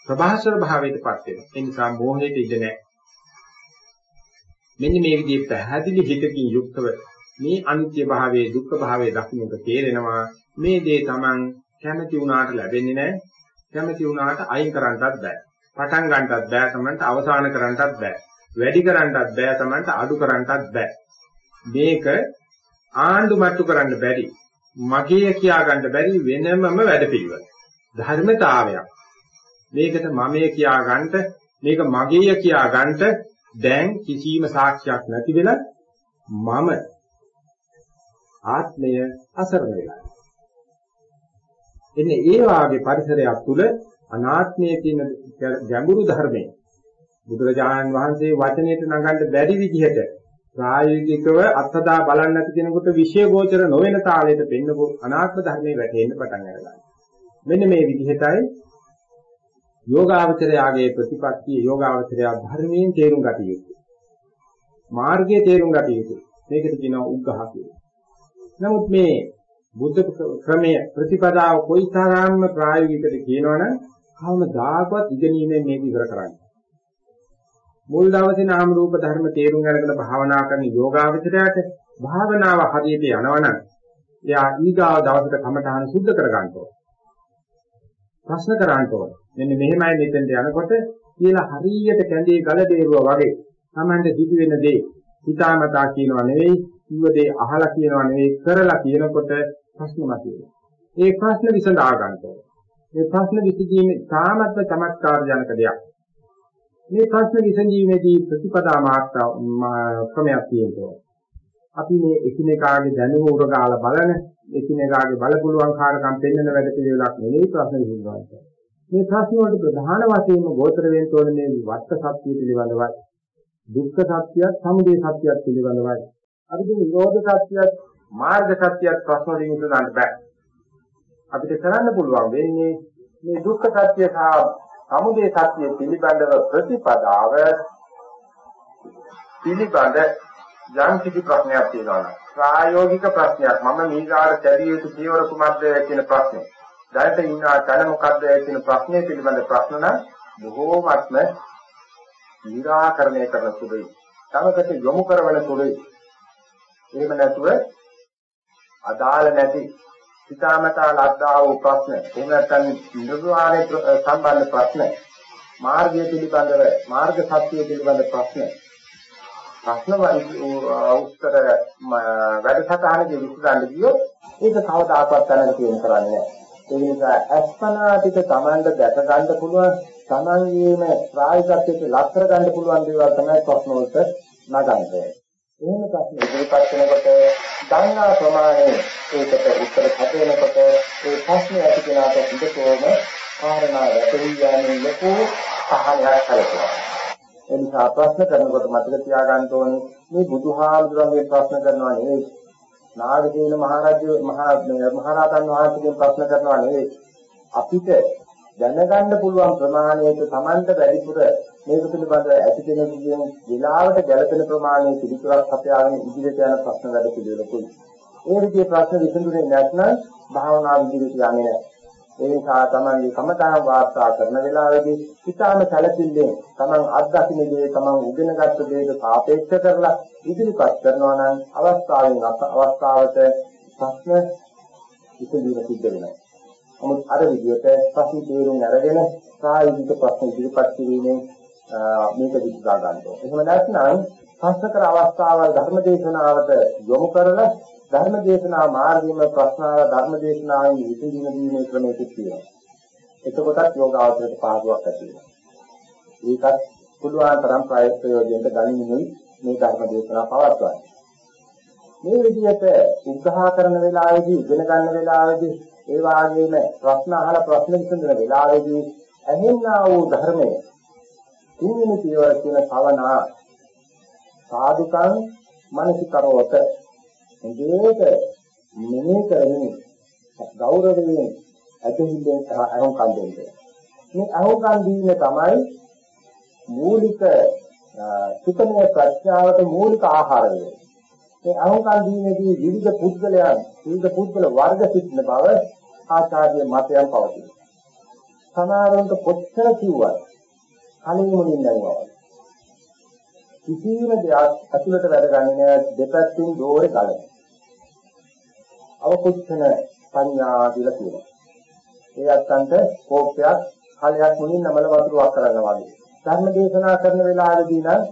ප්‍රභාසර භාවයටපත් වෙනවා. ඒ නිසා මෝහයට ඉඩ නැහැ. මෙන්න මේ විදිහේ පැහැදිලි හිතකින් යුක්තව මේ අනිත්‍ය භාවයේ දුක්ඛ භාවයේ දක්නට තේරෙනවා මේ දේ Taman කැමැති වුණාට ලැබෙන්නේ නැහැ. කැමැති වුණාට අයින් කරන්නවත් බෑ. පටන් ගන්නටත් බෑ Tamanට අවසන් කරන්නටත් බෑ. වැඩි කරන්නටත් බෑ Tamanට අඩු කරන්නටත් බෑ. මේක ආණ්ඩු මට්ටු කරන්න බැරි. මගේ කියා ගන්න බැරි වෙනමම වැඩපිළිවෙල. ධර්මතාවයක්. මේකට මමයේ කියා ගන්නට මේක මගේය කියා ගන්නට දැන් කිසිම සාක්ෂියක් නැති වෙලා මම ආත්මය අසරණ වෙලා. එන්නේ ඒ වාගේ පරිසරයක් තුල අනාත්මයේ තියෙන ගැඹුරු ධර්මයේ බුදුරජාණන් වහන්සේ වචනයට නගන්න බැරි විදිහට ප්‍රායෝගිකව අත්දා බලන්න නැති කෙනෙකුට විශේෂ ගෝචර නොවන තාලයට පෙන්නපු අනාත්ම ධර්මයේ වැටෙන්න පටන් ගන්නවා. මෙන්න මේ විදිහටයි යෝගාවචරයාගේ ප්‍රතිපත්තිය යෝගාවචරය ධර්මයෙන් තේරුම් ගත යුතුයි. මාර්ගයේ තේරුම් ගත යුතුයි. මේකට කියනවා උග්ඝහ කියලා. නමුත් මේ බුද්ධ ක්‍රමය ප්‍රතිපදාව කොයිතරම්ම ප්‍රායෝගිකද කියනවනම් කවමදාකවත් ඉගෙනීමෙන් මේක ඉවර කරන්නේ. මුල් දවසේ නාම රූප ධර්ම තේරුම් අරගෙන භාවනා කරන යෝගාවචරයට භාවනාව හදියට යනවනම් එයා ඊගාව දවසට කමඨහන සුද්ධ කර ගන්න ඕන. ප්‍රශ්න කරන්න ඕන. මෙන්න මෙහෙමයි මෙතෙන්ට යනකොට කියලා හරියට කැඳේ ගල බේරුවා වගේ Tamante සිදු වෙන දේ හිතාමතා කියනවා නෙවෙයි, කිව්ව දේ අහලා කියනවා නෙවෙයි, කරලා කියනකොට ප්‍රශ්න මතුවෙනවා. ඒ ප්‍රශ්න විසඳා ගන්න ඕන. මේ ප්‍රශ්න විසඳීමේ තාමත්ම චමත්කාර ජනක දෙයක්. මේ ප්‍රශ්න විසඳීමේදී ප්‍රතිපදා මාර්ග ක්‍රමයක් තියෙනවා. අපි මේ එකිනෙකාගේ දැනුම උරගාලා බලන එකිනෙකාගේ බලපුලුවන් කාරකම් පෙන්වන වැඩ පිළිවෙලක් නෙවෙයි ප්‍රශ්න විසඳනවා. මේ ප්‍රශ්න වලට ප්‍රධාන වශයෙන්ම ගෝචර වෙන්න ඕනේ මේ වත්ත සත්‍ය පිළිබඳවයි. දුක්ඛ සත්‍යයත් සමුදය සත්‍යයත් පිළිබඳවයි. අපිට නිරෝධ සත්‍යයත් මාර්ග සත්‍යයත් ප්‍රශ්න වලින් විසඳන්න බෑ. අපිට කරන්න පුළුවන් වෙන්නේ මේ දුක්ඛ සත්‍ය සහ සමුදය සත්‍ය පිළිබඳව ප්‍රතිපදාව පිළිබඳ යම් කිසි ප්‍රශ්නයක් තියෙනවා නම් ප්‍රායෝගික ප්‍රශ්නයක් මම මීගාට ලැබිය යුතු පියවර කුමක්ද කියන ප්‍රශ්නේ. දැනට ඉන්න තැන මොකක්ද කියන ප්‍රශ්නේ පිළිබඳ ප්‍රශ්න නම් බොහෝමත්ම निराකරණය කරන සුළුයි. තමකට යොමු කරවන සුළුයි. එහෙම නැතුව අදාළ නැති හිතාමතා ලද්දා වූ ප්‍රශ්න එහෙම නැත්නම් නිර්වාණය සම්බන්ධ ප්‍රශ්න මාර්ගය පිළිබඳව මාර්ග සත්‍ය පිළිබඳ ප්‍රශ්න ප්‍රශ්න උත්තර වැඩසටහනදී විසඳන්න ගියොත් ඒක කවදාකවත් දැනගන්න තියෙන කරන්නේ නැහැ. ඒ නිසා අස්පනාටික Tamanda දැක ගන්න පුළුවන් Tamanගේම ප්‍රායෝගිකත්වයට ලක් කර ගන්න පුළුවන් දේවල් තමයි ප්‍රශ්න වලට නගන්නේ. එහෙම ප්‍රශ්න ඉදිරිපත් වෙනකොට දන්නා ප්‍රමාණය ඒකට උත්තර හදනකොට ඒ ප්‍රශ්නේ ඇති කෙනාට ඉදතෝම කාරණා වැටහි යන්නේ ලොකු සහනයක් කලකිනවා. ඒ නිසා ප්‍රශ්න කරනකොට මතක තියාගන්න ඕනේ මේ බුදුහාමුදුරන්ගේ ප්‍රශ්න කරනවා නෙවෙයි. නාගසේන මහරජු මහා මහරහතන් වහන්සේගෙන් ප්‍රශ්න කරනවා නෙවෙයි. අපිට දැනගන්න පුළුවන් ප්‍රමාණයට Tamanට වැඩිපුර මේක පිළිබඳ ඇති කෙනෙකුගෙන් විලාවට ගැළපෙන ප්‍රමාණයේ පිළිතුරක් හපයාගෙන ඉදිරියට යන ප්‍රශ්න වැඩ පිළිවෙලකුයි. ඒ විදිහේ ප්‍රශ්න විසඳුනේ නැත්නම් භාවනා විදිහට යන්නේ නැහැ. ඒ නිසා තමයි කමඨාන වාර්තා කරන වෙලාවේදී ඊටාම සැලකිල්ලෙන් තමන් අත්දකින්න දේ තමන් උගෙනගත්ත දේට සාපේක්ෂ කරලා ඉදිරිපත් කරනවා නම් අවස්ථාවෙන් අවස්ථාවට ප්‍රශ්න විසඳීම සිද්ධ වෙනවා. නමුත් අර විදිහට ප්‍රශ්න තේරුම් අරගෙන ප්‍රායෝගික ප්‍රශ්න ඉදිරිපත් කිරීමෙන් මේක විසඳා ගන්න ඕනේ. එහෙම නැත්නම් ප්‍රශ්න කර අවස්ථාවල් ධර්මදේශනාවට යොමු කරලා ධර්මදේශනා මාර්ගයේම ප්‍රශ්නාව ධර්මදේශනාවෙන් විසඳින දීමේ ක්‍රමයක තියෙනවා. එතකොටත් යෝගාවචරයට පහසුවක් ඇති වෙනවා. ඒකත් පුළුවන් තරම් ප්‍රයෝජනයට ගනිමිනුයි මේ ධර්මදේශනා පවත්වන්නේ. මේ විදිහට උත්සාහ කරන වෙලාවේදී ඉගෙන ගන්න වෙලාවේදී ඒ වාගේම ප්‍රශ්න අහලා ප්‍රශ්න විසඳන වෙලාවේදී ඇහෙන්නා වූ ධර්මයේ තුන්වෙනි පියවර කියන භවනා සාදුකං මනසිකරවත හොඳට මෙනෙහි කරමින් ගෞරවයෙන් ඇතිහිල්ලෙන් අහුම්කම් දෙන්නේ. මේ අහුම්කම් දීම තමයි මූලික සුතමේ ප්‍රඥාවට මූලික ආහාරය. මේ අහුම්කම් දීමේදී විවිධ පුද්ගලයන් විවිධ පුද්ගල වර්ග සිටින බව ආචාර්ය මතයන් පවතී. සමහරවිට කොච්චර කිව්වත් කලින් මුලින් දැනුවා. කිසිම දෙයක් ඇතුළට වැඩගන්නේ නැහැ දෙපැත්තෙන් දෝරේ ගලන. අවකුච්චන සංඥා කියලා කියනවා. ඒ අත්තන්ට කෝපයක් කලයක් මුලින් නමල වතුරක් කරනවා වගේ. ධර්ම දේශනා කරන වෙලාවේදී නම්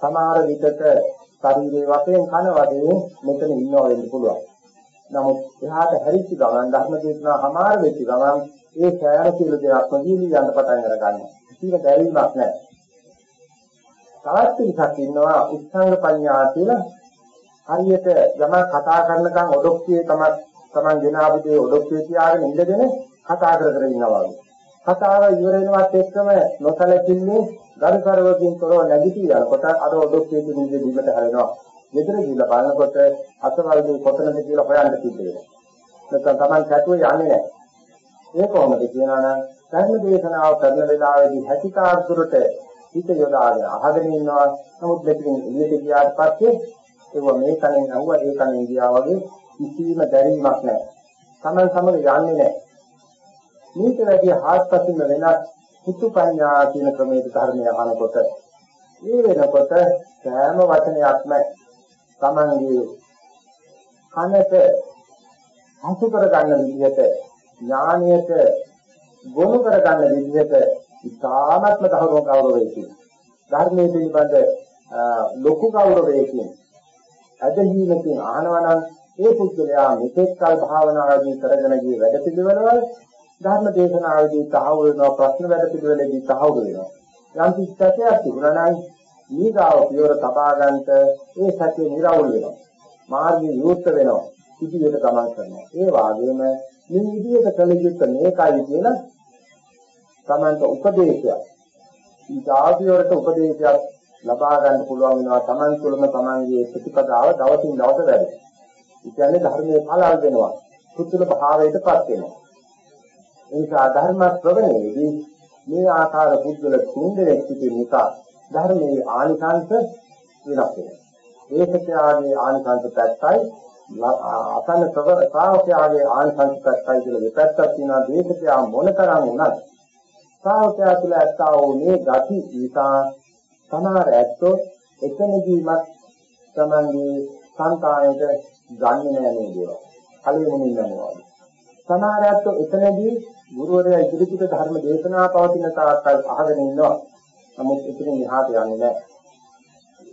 සමහර විටක ශරීරයේ වශයෙන් කන වගේ මෙතන ඉන්නවා වෙන්න පුළුවන්. නමුත් එහාට හැරිච්ච ගමන් ධර්ම දේශනා හමාර වෙච්ච ගමන් ඒ සෑම සියලු දෙයක්ම දීලි යන්න පටන් අර ගන්නවා. කිසිම බැරිමක් නැහැ. තවත් පිටක් ඉන්නවා උත්සංග පඤ්ඤා කියලා හරියට යමක් කතා කරනකම් ඔඩොක්කියේ තමයි Taman ගෙන ආපු දේ ඔඩොක්කියේ තියාගෙන ඉඳගෙන කතා කර කර ඉන්නවා වගේ. කතාව ඉවර වෙනවත් එක්කම නොසලකින්නේ ගරුකරවකින් කරව නැගිටී යනකොට අර ඔඩොක්කියේ තියෙන දේ දිගට හැරෙනවා. ගෙදර ගිහිල්ලා බලනකොට අසවල්ගේ කොතනද කියලා හොයන්න සිද්ධ වෙනවා. නැත්නම් Taman කැටුවේ යන්නේ නැහැ. ඒ කොහොමද කියනවා නම් ධර්ම දේශනාව කරන වෙලාවේදී හැකිතාක් දුරට හිත යොදාගෙන අහගෙන ඉන්නවා. නමුත් මෙතනින් එළියට ගියාට පස්සේ ඒව මේ කණෙන් අහුවා ඒ කණෙන් ගියා වගේ කිසිම දැරීමක් නැහැ. Taman සමග යන්නේ නැහැ. මේක වැඩි හාත්පසින්ම වෙනත් පුතුපඤ්ඤා කියන ක්‍රමයක ධර්මය අහනකොට ඒ වෙනකොට සෑම වචනයක්ම Tamanගේ කනට හසු කරගන්න විදිහට ඥානයට ගොනු කරගන්න විදිහට ඉතාමත්ම ගෞරව ගෞරවයකින් ධර්මයේ පිළිබඳ ලොකු ගෞරවයකින් අදහිනකින් අහනවා නම් ඒ පුද්ගලයා මෙතෙක් කල භාවනාවදී කරගෙන ගිය වැඩ පිළිවෙලවල ධර්ම දේශනාවේදී තහවුරු වෙනවා ප්‍රශ්න වැඩ පිළිවෙලේදී තහවුරු වෙනවා. යම් කිසි සත්‍යයක් තිබුණා නම් ඊගාව පියවර තබා ගන්නට ඒ සත්‍ය නිරවුල් වෙනවා. මාර්ගය විවෘත වෙනවා. ඉදිරියට ගමන් කරනවා. ඒ වාගේම මේ විදිහට කළ යුත්තේ මේකයි කියන තමන්ට උපදේශයක් ඊගාවිවරට උපදේශයක් ලබා ගන්න පුළුවන් වෙනවා තමන් තුළම තමන්ගේ ප්‍රතිපදාව දවසින් දවස වැඩි. ඒ කියන්නේ ධර්මයේ පළල් වෙනවා. පුදුල භාවයටපත් වෙනවා. ඒ නිසා ධර්ම ශ්‍රවණයේදී මේ ආකාර පුද්ගල තුන්දෙනෙක් සිටින නිසා ධර්මයේ ආනිසංස වෙනස් වෙනවා. ඒකත්‍යාගේ ආනිසංස පැත්තයි අසන්න ශ්‍රාවකයාගේ ආනිසංස පැත්තයි කියලා දෙපැත්තක් තියෙනවා. දේශකයා මොනතරම් වුණත් ශ්‍රාවකයා තුළ ඇත්තා වූ මේ ගති නිසා සමහර ඇත්තෝ එතනදීමත් තමන්ගේ සංකාණයට ගන්නේ නැහැ මේ දේවල්. කලින් ඉන්නවා. සමහර ඇත්තෝ එතනදී ගුරුවරයා ඉදිරිපිට ධර්ම දේශනා පවතින තාක්කල් අහගෙන ඉන්නවා. නමුත් එතනින් එහාට යන්නේ නැහැ.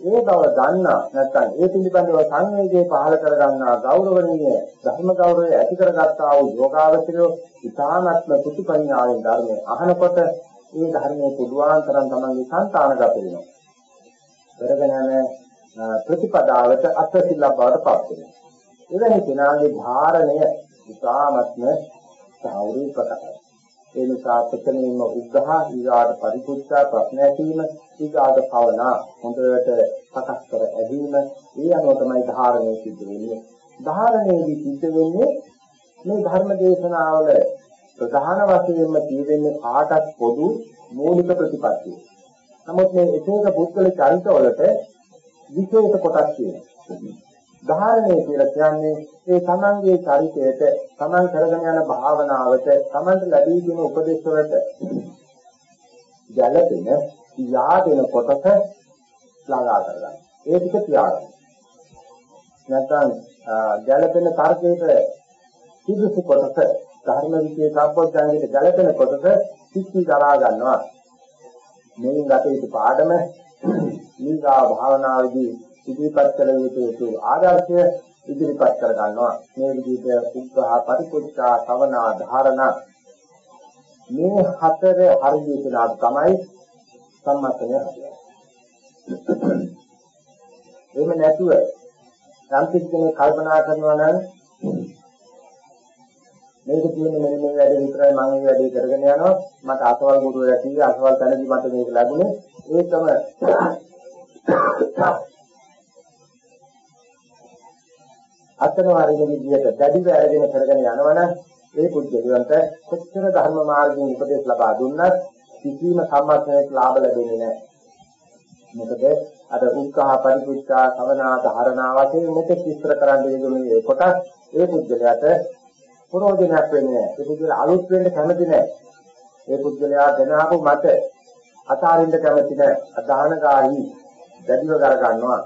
ඒ බව දන්නා නැත්නම් ඒ පිළිබඳව සංවේගය පහළ කරගන්නා ගෞරවණීය ධර්ම ගෞරවය ඇති කරගත්තා වූ යෝගාවචරයෝ ඉතාමත්ම සුතුපඤ්ඤාවෙන් ධර්මය අහනකොට මේ ධර්මයේ පුදුආන් තරම් තමන්ගේ సంతානගත වෙනවා. කරගෙන යන ප්‍රතිපදාවට අත්සිල්ලා බවට පත් වෙනවා. එවැනි කෙනාගේ ධාරණය ඉතාමත්ම සාවරූපකයි. ඒ නිසා ප්‍රථමයෙන්ම උග්ඝහ ඊගාට පරිපුච්ඡා ප්‍රශ්න ඇසීම ඊගාට භවනා හොඳට සකස් කර ඇදීම ඒ අනුව තමයි ධාරණය සිද්ධ වෙන්නේ ධාරණයේදී සිද්ධ වෙන්නේ මේ ධර්ම දේශනාවල ප්‍රධාන වශයෙන්ම කියවෙන්නේ කාටත් පොදු මූලික ප්‍රතිපත්තිය. නමුත් මේ එක එක පුද්ගල චරිතවලට විශේෂ කොටස් තියෙනවා. ධාරණය කියලා කියන්නේ ඒ තමන්ගේ චරිතයට තමන් කරගෙන යන භාවනාවට තමන්ට ලැබී තියෙන උපදේශ වලට ගැළපෙන යාදෙන කොටස ළඟා කරගන්න. ඒ ටික තියාගන්න. නැත්නම් ගැළපෙන තර්කයට සුදුසු කොටස ධර්ම විචේ සම්පෝඥාංගයට ගැළපෙන කොටස සිත්ති දරා ගන්නවා. මේන් ගත යුතු පාඩම නීගා භාවනාවේදී ඉදිරිපත් කළ යුතු ආදර්ශය ඉදිරිපත් කර ගන්නවා. මේ විදිහට උග්ඝහ පරිපුච්ඡා සවනා ධාරණා. මේ හතර හරියට නාද තමයි සම්මතනය හරියන්නේ එහෙම නැතුව සම්පිට කෙනෙක් කල්පනා කරනවා නම් මේක තියෙන්නේ මෙන්න මේ වැඩේ විතරයි මම මේ වැඩේ කරගෙන යනවා. මට අසවල් ගුරුවරයා කිව්වේ අසවල් තැනදී මට මේක ලැබුණේ. ඒකම අතන වරින විදිහට දැඩිව අරගෙන කරගෙන යනවනම් ඒ පුද්ගලයන්ට කොච්චර ධර්ම මාර්ගයෙන් උපදෙස් ලබා දුන්නත් කිසිම සම්මතයක් ලාභ ලැබෙන්නේ නැහැ. මොකද අර උත්සාහ පරිපූර්ණා සවනා ධාරණා වශයෙන් මෙතෙක් විස්තර කරන්න යෙදුනේ කොටස් ඒ පුද්ගලයාට ප්‍රෝජනයක් වෙන්නේ නැහැ. ඒ පුද්ගලයා අලුත් වෙන්න කැමති නැහැ. ඒ පුද්ගලයා දැනාපු මත අතාරින්න කැමති නැහැ. අදානගාහි දැඩිව කර ගන්නවා.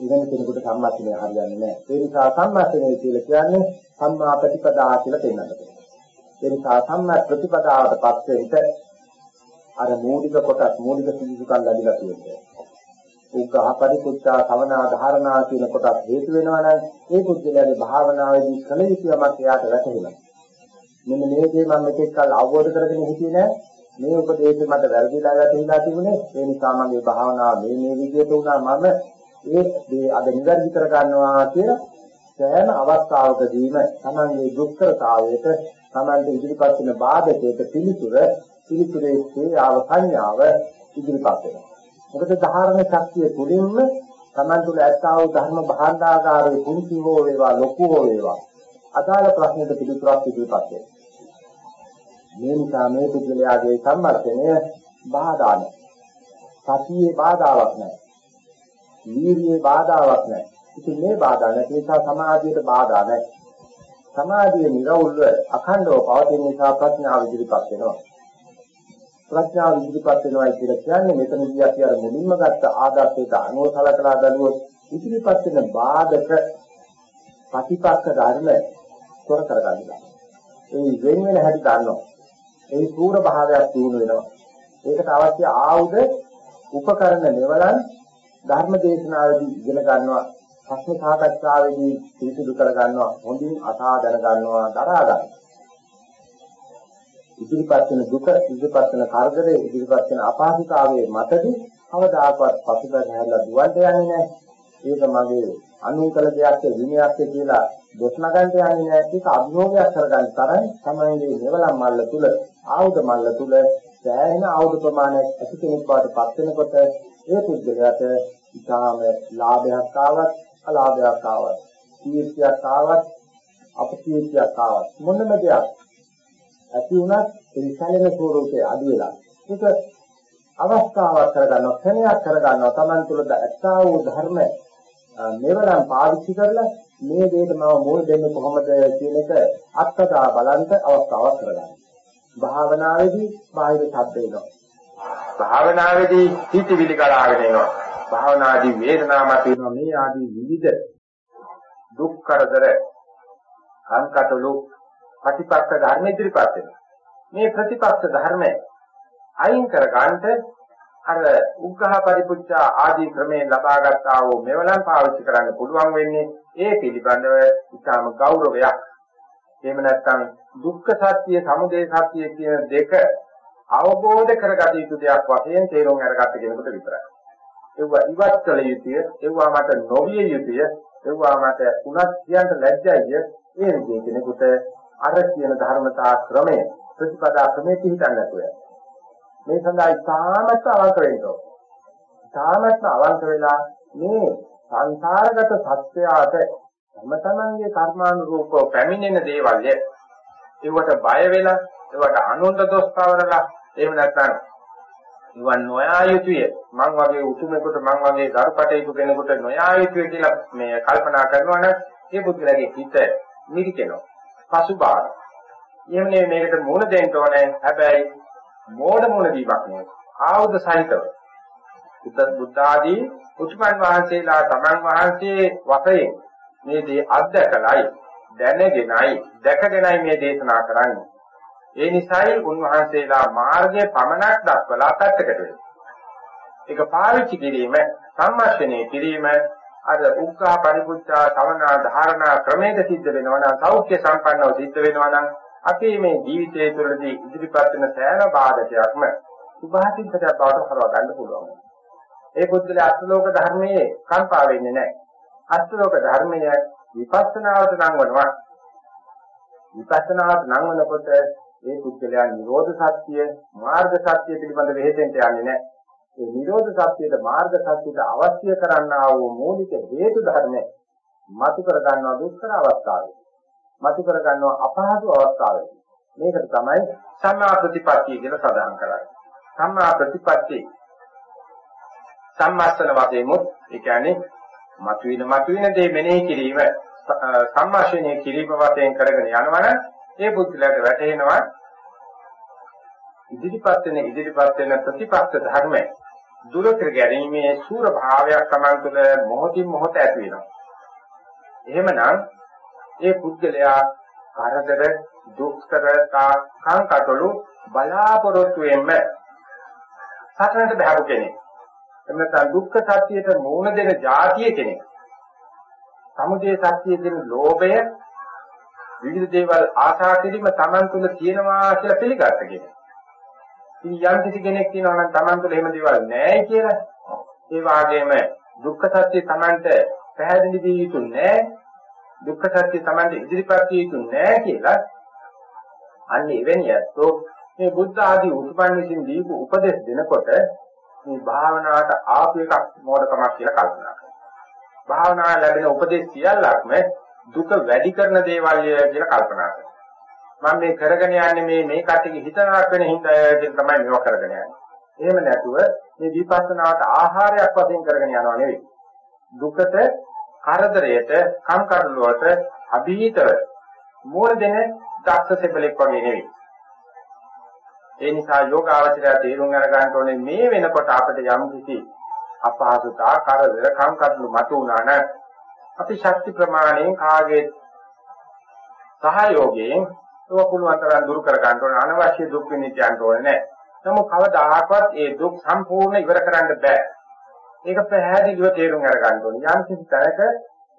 ඉගෙන කෙනෙකුට සම්මාසනය හරියන්නේ නැහැ. ඒ නිසා සම්මාසනය කියලා කියන්නේ සම්මා ප්‍රතිපදා කියලා පෙන්නනවා. ඒ නිසා සම්මා ප්‍රතිපදාවට පස්සේ අර මූලික කොටස් මූලික සිදුසුකම් ලැබිලා තියෙනවා. උග්ඝහ පරිපුච්ඡා සවනා ධාරණා කියන කොටස් හේතු වෙනවා නම් ඒ පුද්ගලයාගේ භාවනාවේදී කල යුතු යමක් එයාට වැටහෙනවා. මෙන්න මේ දේ මම මෙතෙක් කල් අවබෝධ කරගෙන හිටියේ නෑ. මේ උපදේශය මට වැරදිලා වැටහිලා තිබුණේ. ඒ නිසා මගේ භාවනාව මේ මේ විදිහට වුණා මම ඒ දේ අද නිවැරදි කර ගන්නවා කියලා සෑම අවස්ථාවකදීම තමන්ගේ දුක්ඛතාවයට තමන්ට ඉදිරිපත් වෙන බාධකයට පිළිතුර පිළිතුරේ ක්‍රියාව සංඥාව ඉදිරිපත් වෙනවා. මොකද ධාරණ ශක්තිය තුළින්ම තමන් තුළ ඇත්තා වූ ධර්ම භාණ්ඩාගාරයේ පුංචි හෝ වේවා ලොකු හෝ වේවා අදාළ ප්‍රශ්නෙට පිළිතුරක් ඉදිරිපත් වෙනවා. මේ නිසා මේ පුද්ගලයාගේ සම්මර්ථනය බාධා නැහැ. සතියේ බාධාවක් නැහැ. වීර්යයේ බාධාවක් නැහැ. ඉතින් මේ බාධා නැති නිසා සමාධියට බාධා නැහැ. සමාධිය නිරවුල්ව අඛණ්ඩව පවතින නිසා ප්‍රඥාව ඉදිරිපත් වෙනවා. ප්‍රඥාව ඉදිරිපත් වෙනවා කියලා කියන්නේ මෙතනදී අපි අර මුලින්ම ගත්ත ආදර්ශයට අනුව සලකලා බලුවොත් ඉදිරිපත් වෙන බාධක ප්‍රතිපක්ෂ ධර්ම තොර කරගන්නවා. ඒ වෙන වෙන හැටි ගන්නවා. ඒ පූර්ව භාවයක් දිනු වෙනවා. ඒකට අවශ්‍ය ආයුධ උපකරණ මෙවලන් ධර්ම දේශනාවේදී ඉගෙන ගන්නවා ප්‍රශ්න සාකච්ඡාවේදී පිළිසිදු කර ගන්නවා හොඳින් අසා දැන ගන්නවා දරා ගන්නවා. ඉදිරිපත් වෙන දුක ඉදිරිපත් වෙන කරදරේ ඉදිරිපත් වෙන අපහසුතාවයේ මතදී කවදාකවත් පසුබට හැරලා දුවන්න යන්නේ නැහැ. ඒක මගේ අනුකල දෙයක් විනයක් කියලා දොස් නගන්න යන්නේ නැහැ. ඒක අභියෝගයක් කරගන්න තරම් තමයි මෙවලම් මල්ල තුල ආයුධ මල්ල තුල සෑහෙන ආයුධ ප්‍රමාණයක් ඇති කෙනෙක් බවට පත් වෙනකොට ඒ පුද්ගලයාට ඉතාම ලාභයක් ආවත් අලාභයක් ආවත් කීර්තියක් ආවත් අපකීර්තියක් ආවත් මොනම දෙයක් ඇති වුණත් ඒ සැලෙන ස්වරූපේ අඩු වෙලා ඒක අවස්ථාවක් කරගන්නවා ක්ෂණයක් කරගන්නවා Taman තුල ඇත්තා වූ ධර්ම මෙවරම් පාවිච්චි කරලා මේ දෙයට මම මුල් දෙන්නේ කොහොමද කියන එක අත්දැක බලන්න අවස්ථාවක් කරගන්න. භාවනාවේදී බාහිර ශබ්ද එනවා. භාවනාවේදී හිතවිලි කලාගෙන එනවා. භාවනාදී වේදනාවක් වෙනවා මේ ආදී විවිධ දුක් කරදර සංකටලු ප්‍රතිපක්ෂ ධර්ම ඉදිරිපත් වෙනවා. මේ ප්‍රතිපක්ෂ ධර්ම අයින් කර ගන්නට අර උග්ඝහ පරිපුච්ඡා ආදී ක්‍රමයෙන් ලබාගත් ආ වූ මෙවලම් පාවිච්චි කරන්න පුළුවන් වෙන්නේ ඒ පිළිබඳව ඉතාම ගෞරවයක්. එහෙම නැත්නම් දුක්ඛ සත්‍ය, සමුදය සත්‍ය කියන දෙක අවබෝධ කරගත යුතු දෙයක් වශයෙන් තේරුම් අරගත්ත කෙනෙකුට විතරයි. ඒවා ඉවත් කළ යුතුය, ඒවා මට නොවිය යුතුය, ඒවා මට උනත් කියන්න ලැජ්ජයි. ඒ විදිහේ කෙනෙකුට අර කියන ධර්මතා ක්‍රමය ප්‍රතිපදා ක්‍රමයේ පිළිතන්න නැතුව මේ සඳහා ඉතාමත් අවංක වෙන්න ඕන. ඉතාමත් අවංක වෙලා මේ සංසාරගත සත්‍යයට තම තමන්ගේ කර්මානුරූපව පැමිණෙන දේවල්ය ඒවට බය වෙලා ඒවට අනුන්ට දොස් කවරලා එහෙම නැත්නම් නිවන් නොයා යුතුය. මං වගේ උතුමෙකුට මං වගේ දරුපටේක කෙනෙකුට නොයා යුතුය කියලා මේ කල්පනා කරනවා නම් ඒ බුද්ධලගේ හිත මිරිකෙනවා. පසුබාර. එහෙම නෙවෙයි මේකට මූණ දෙන්න ඕනේ. හැබැයි මෝඩ මූණ දීපක් නෙවෙයි. ආයුධ සහිතව. බුද්ධ ආදී උතුමන් වහන්සේලා තමන් වහන්සේ වශයෙන් මේ දේ අත්දකලයි දැනගෙනයි දැකගෙනයි මේ දේශනා කරන්නේ. ඒ නිසායි උන්වහන්සේලා මාර්ගය පමණක් දක්වලා පැත්තකට වෙන්නේ. ඒක පාවිච්චි කිරීම, සම්මාශනය කිරීම අර උග්ඝා පරිපුච්ඡා සවනා ධාරණා ක්‍රමයක සිද්ධ වෙනවා නම් සෞඛ්‍ය සම්පන්නව සිද්ධ වෙනවා නම් අපේ මේ ජීවිතය තුළදී ඉදිරිපත් වෙන සෑම බාධකයක්ම සුභාසිද්ධයක් බවට හරවා ගන්න පුළුවන්. ඒ පුද්ගලයා අත්ලෝක ධර්මයේ කම්පා වෙන්නේ නැහැ. අත්ලෝක ධර්මය විපස්සනාවට නංවනවා. විපස්සනාවට නංවනකොට ඒ පුද්ගලයා නිරෝධ සත්‍ය, මාර්ග සත්‍ය පිළිබඳ වෙහෙසෙන්ට යන්නේ නැහැ. ඒ නිරෝධ සත්‍යයට මාර්ග සත්‍යයට අවශ්‍ය කරන්නා වූ මූලික හේතු ධර්ම මතු කර ගන්නවා දුක්ඛ අවස්ථාවේ. මතු කර ගන්නවා අපහසු අවස්ථාවේ. මේකට තමයි සම්මා ප්‍රතිපත්තිය කියලා සඳහන් කරන්නේ. සම්මා ප්‍රතිපත්තිය සම්මාස්තන වශයෙන්මුත් ඒ කියන්නේ මතුවෙන මතුවෙන දේ මෙනෙහි කිරීම සම්මාශනීය කිරීම වශයෙන් කරගෙන යනවනම් ඒ බුද්ධලට වැටෙනවා ඉදිරිපත් වෙන ඉදිරිපත් වෙන ප්‍රතිපක්ෂ ධර්ම දුර කර ගැනීමේ සූර භාවයක් Taman තුළ මොහොතින් මොහොත ඇති වෙනවා. එහෙමනම් ඒ පුද්ගලයා කරදර දුක්තරතා කාංකටළු බලාපොරොත්තු වෙන්න සතරට බහරු කෙනෙක්. එහෙම නැත්නම් දුක්ඛ සත්‍යයට මූණ දෙන જાතිය කෙනෙක්. සමුදය සත්‍යයේ දෙන ලෝභය විවිධ දේවල් ආශා කිරීම Taman තුල තියෙනවා කියලා පිළිගත්ත කෙනෙක්. ඉතින් යම් කිසි කෙනෙක් කියනවා නම් Taman තුල එහෙම දේවල් නැහැ කියලා. ඒ වගේම දුක්ඛ සත්‍ය Tamanට පැහැදිලි දී යුතු නැහැ. දුක්ඛ සත්‍ය Tamanට ඉදිරිපත් විය යුතු නැහැ කියලා. අන්න එවැනි ඇත්තෝ මේ බුද්ධ ආදී උතුමන් විසින් දීපු උපදෙස් දෙනකොට මේ භාවනාවට ආපු එකක් මොඩකමක් කියලා කල්පනා කරනවා. භාවනාව ලැබෙන උපදේශ සියල්ලක්ම දුක වැඩි කරන දේවල් කියලා කල්පනා කරනවා. මම මේ කරගෙන යන්නේ මේ මේ කට්ටිය හිතනක් වෙන හින්දා කියන තමයි මේව කරගෙන යන්නේ. එහෙම නැතුව මේ විපස්සනාවට ආහාරයක් වශයෙන් කරගෙන යනවා නෙවෙයි. දුකට, කරදරයට, කම්කටොළුවට අභීතව මෝර දෙන දක්ෂ සෙබලෙක් වගේ නෙවෙයි. ඒ නිසා යෝගාවචරය තේරුම් අරගන්න ඕනේ මේ වෙනකොට අපිට යම් කිසි අපහසුතා කරදර කම්කටොළු මතු වුණා නම් අපි ශක්ති ප්‍රමාණයෙන් කාගේ සහයෝගයෙන් ඒක පුළුවන් තරම් දුරු කර ගන්න ඕනේ අනවශ්‍ය දුක් විඳින්න ඕනේ නැහැ. නමුත් කවදාහක්වත් ඒ දුක් සම්පූර්ණ ඉවර කරන්න බෑ. ඒක පැහැදිලිව තේරුම් අරගන්න ඕනේ. යම් කිසි තැනක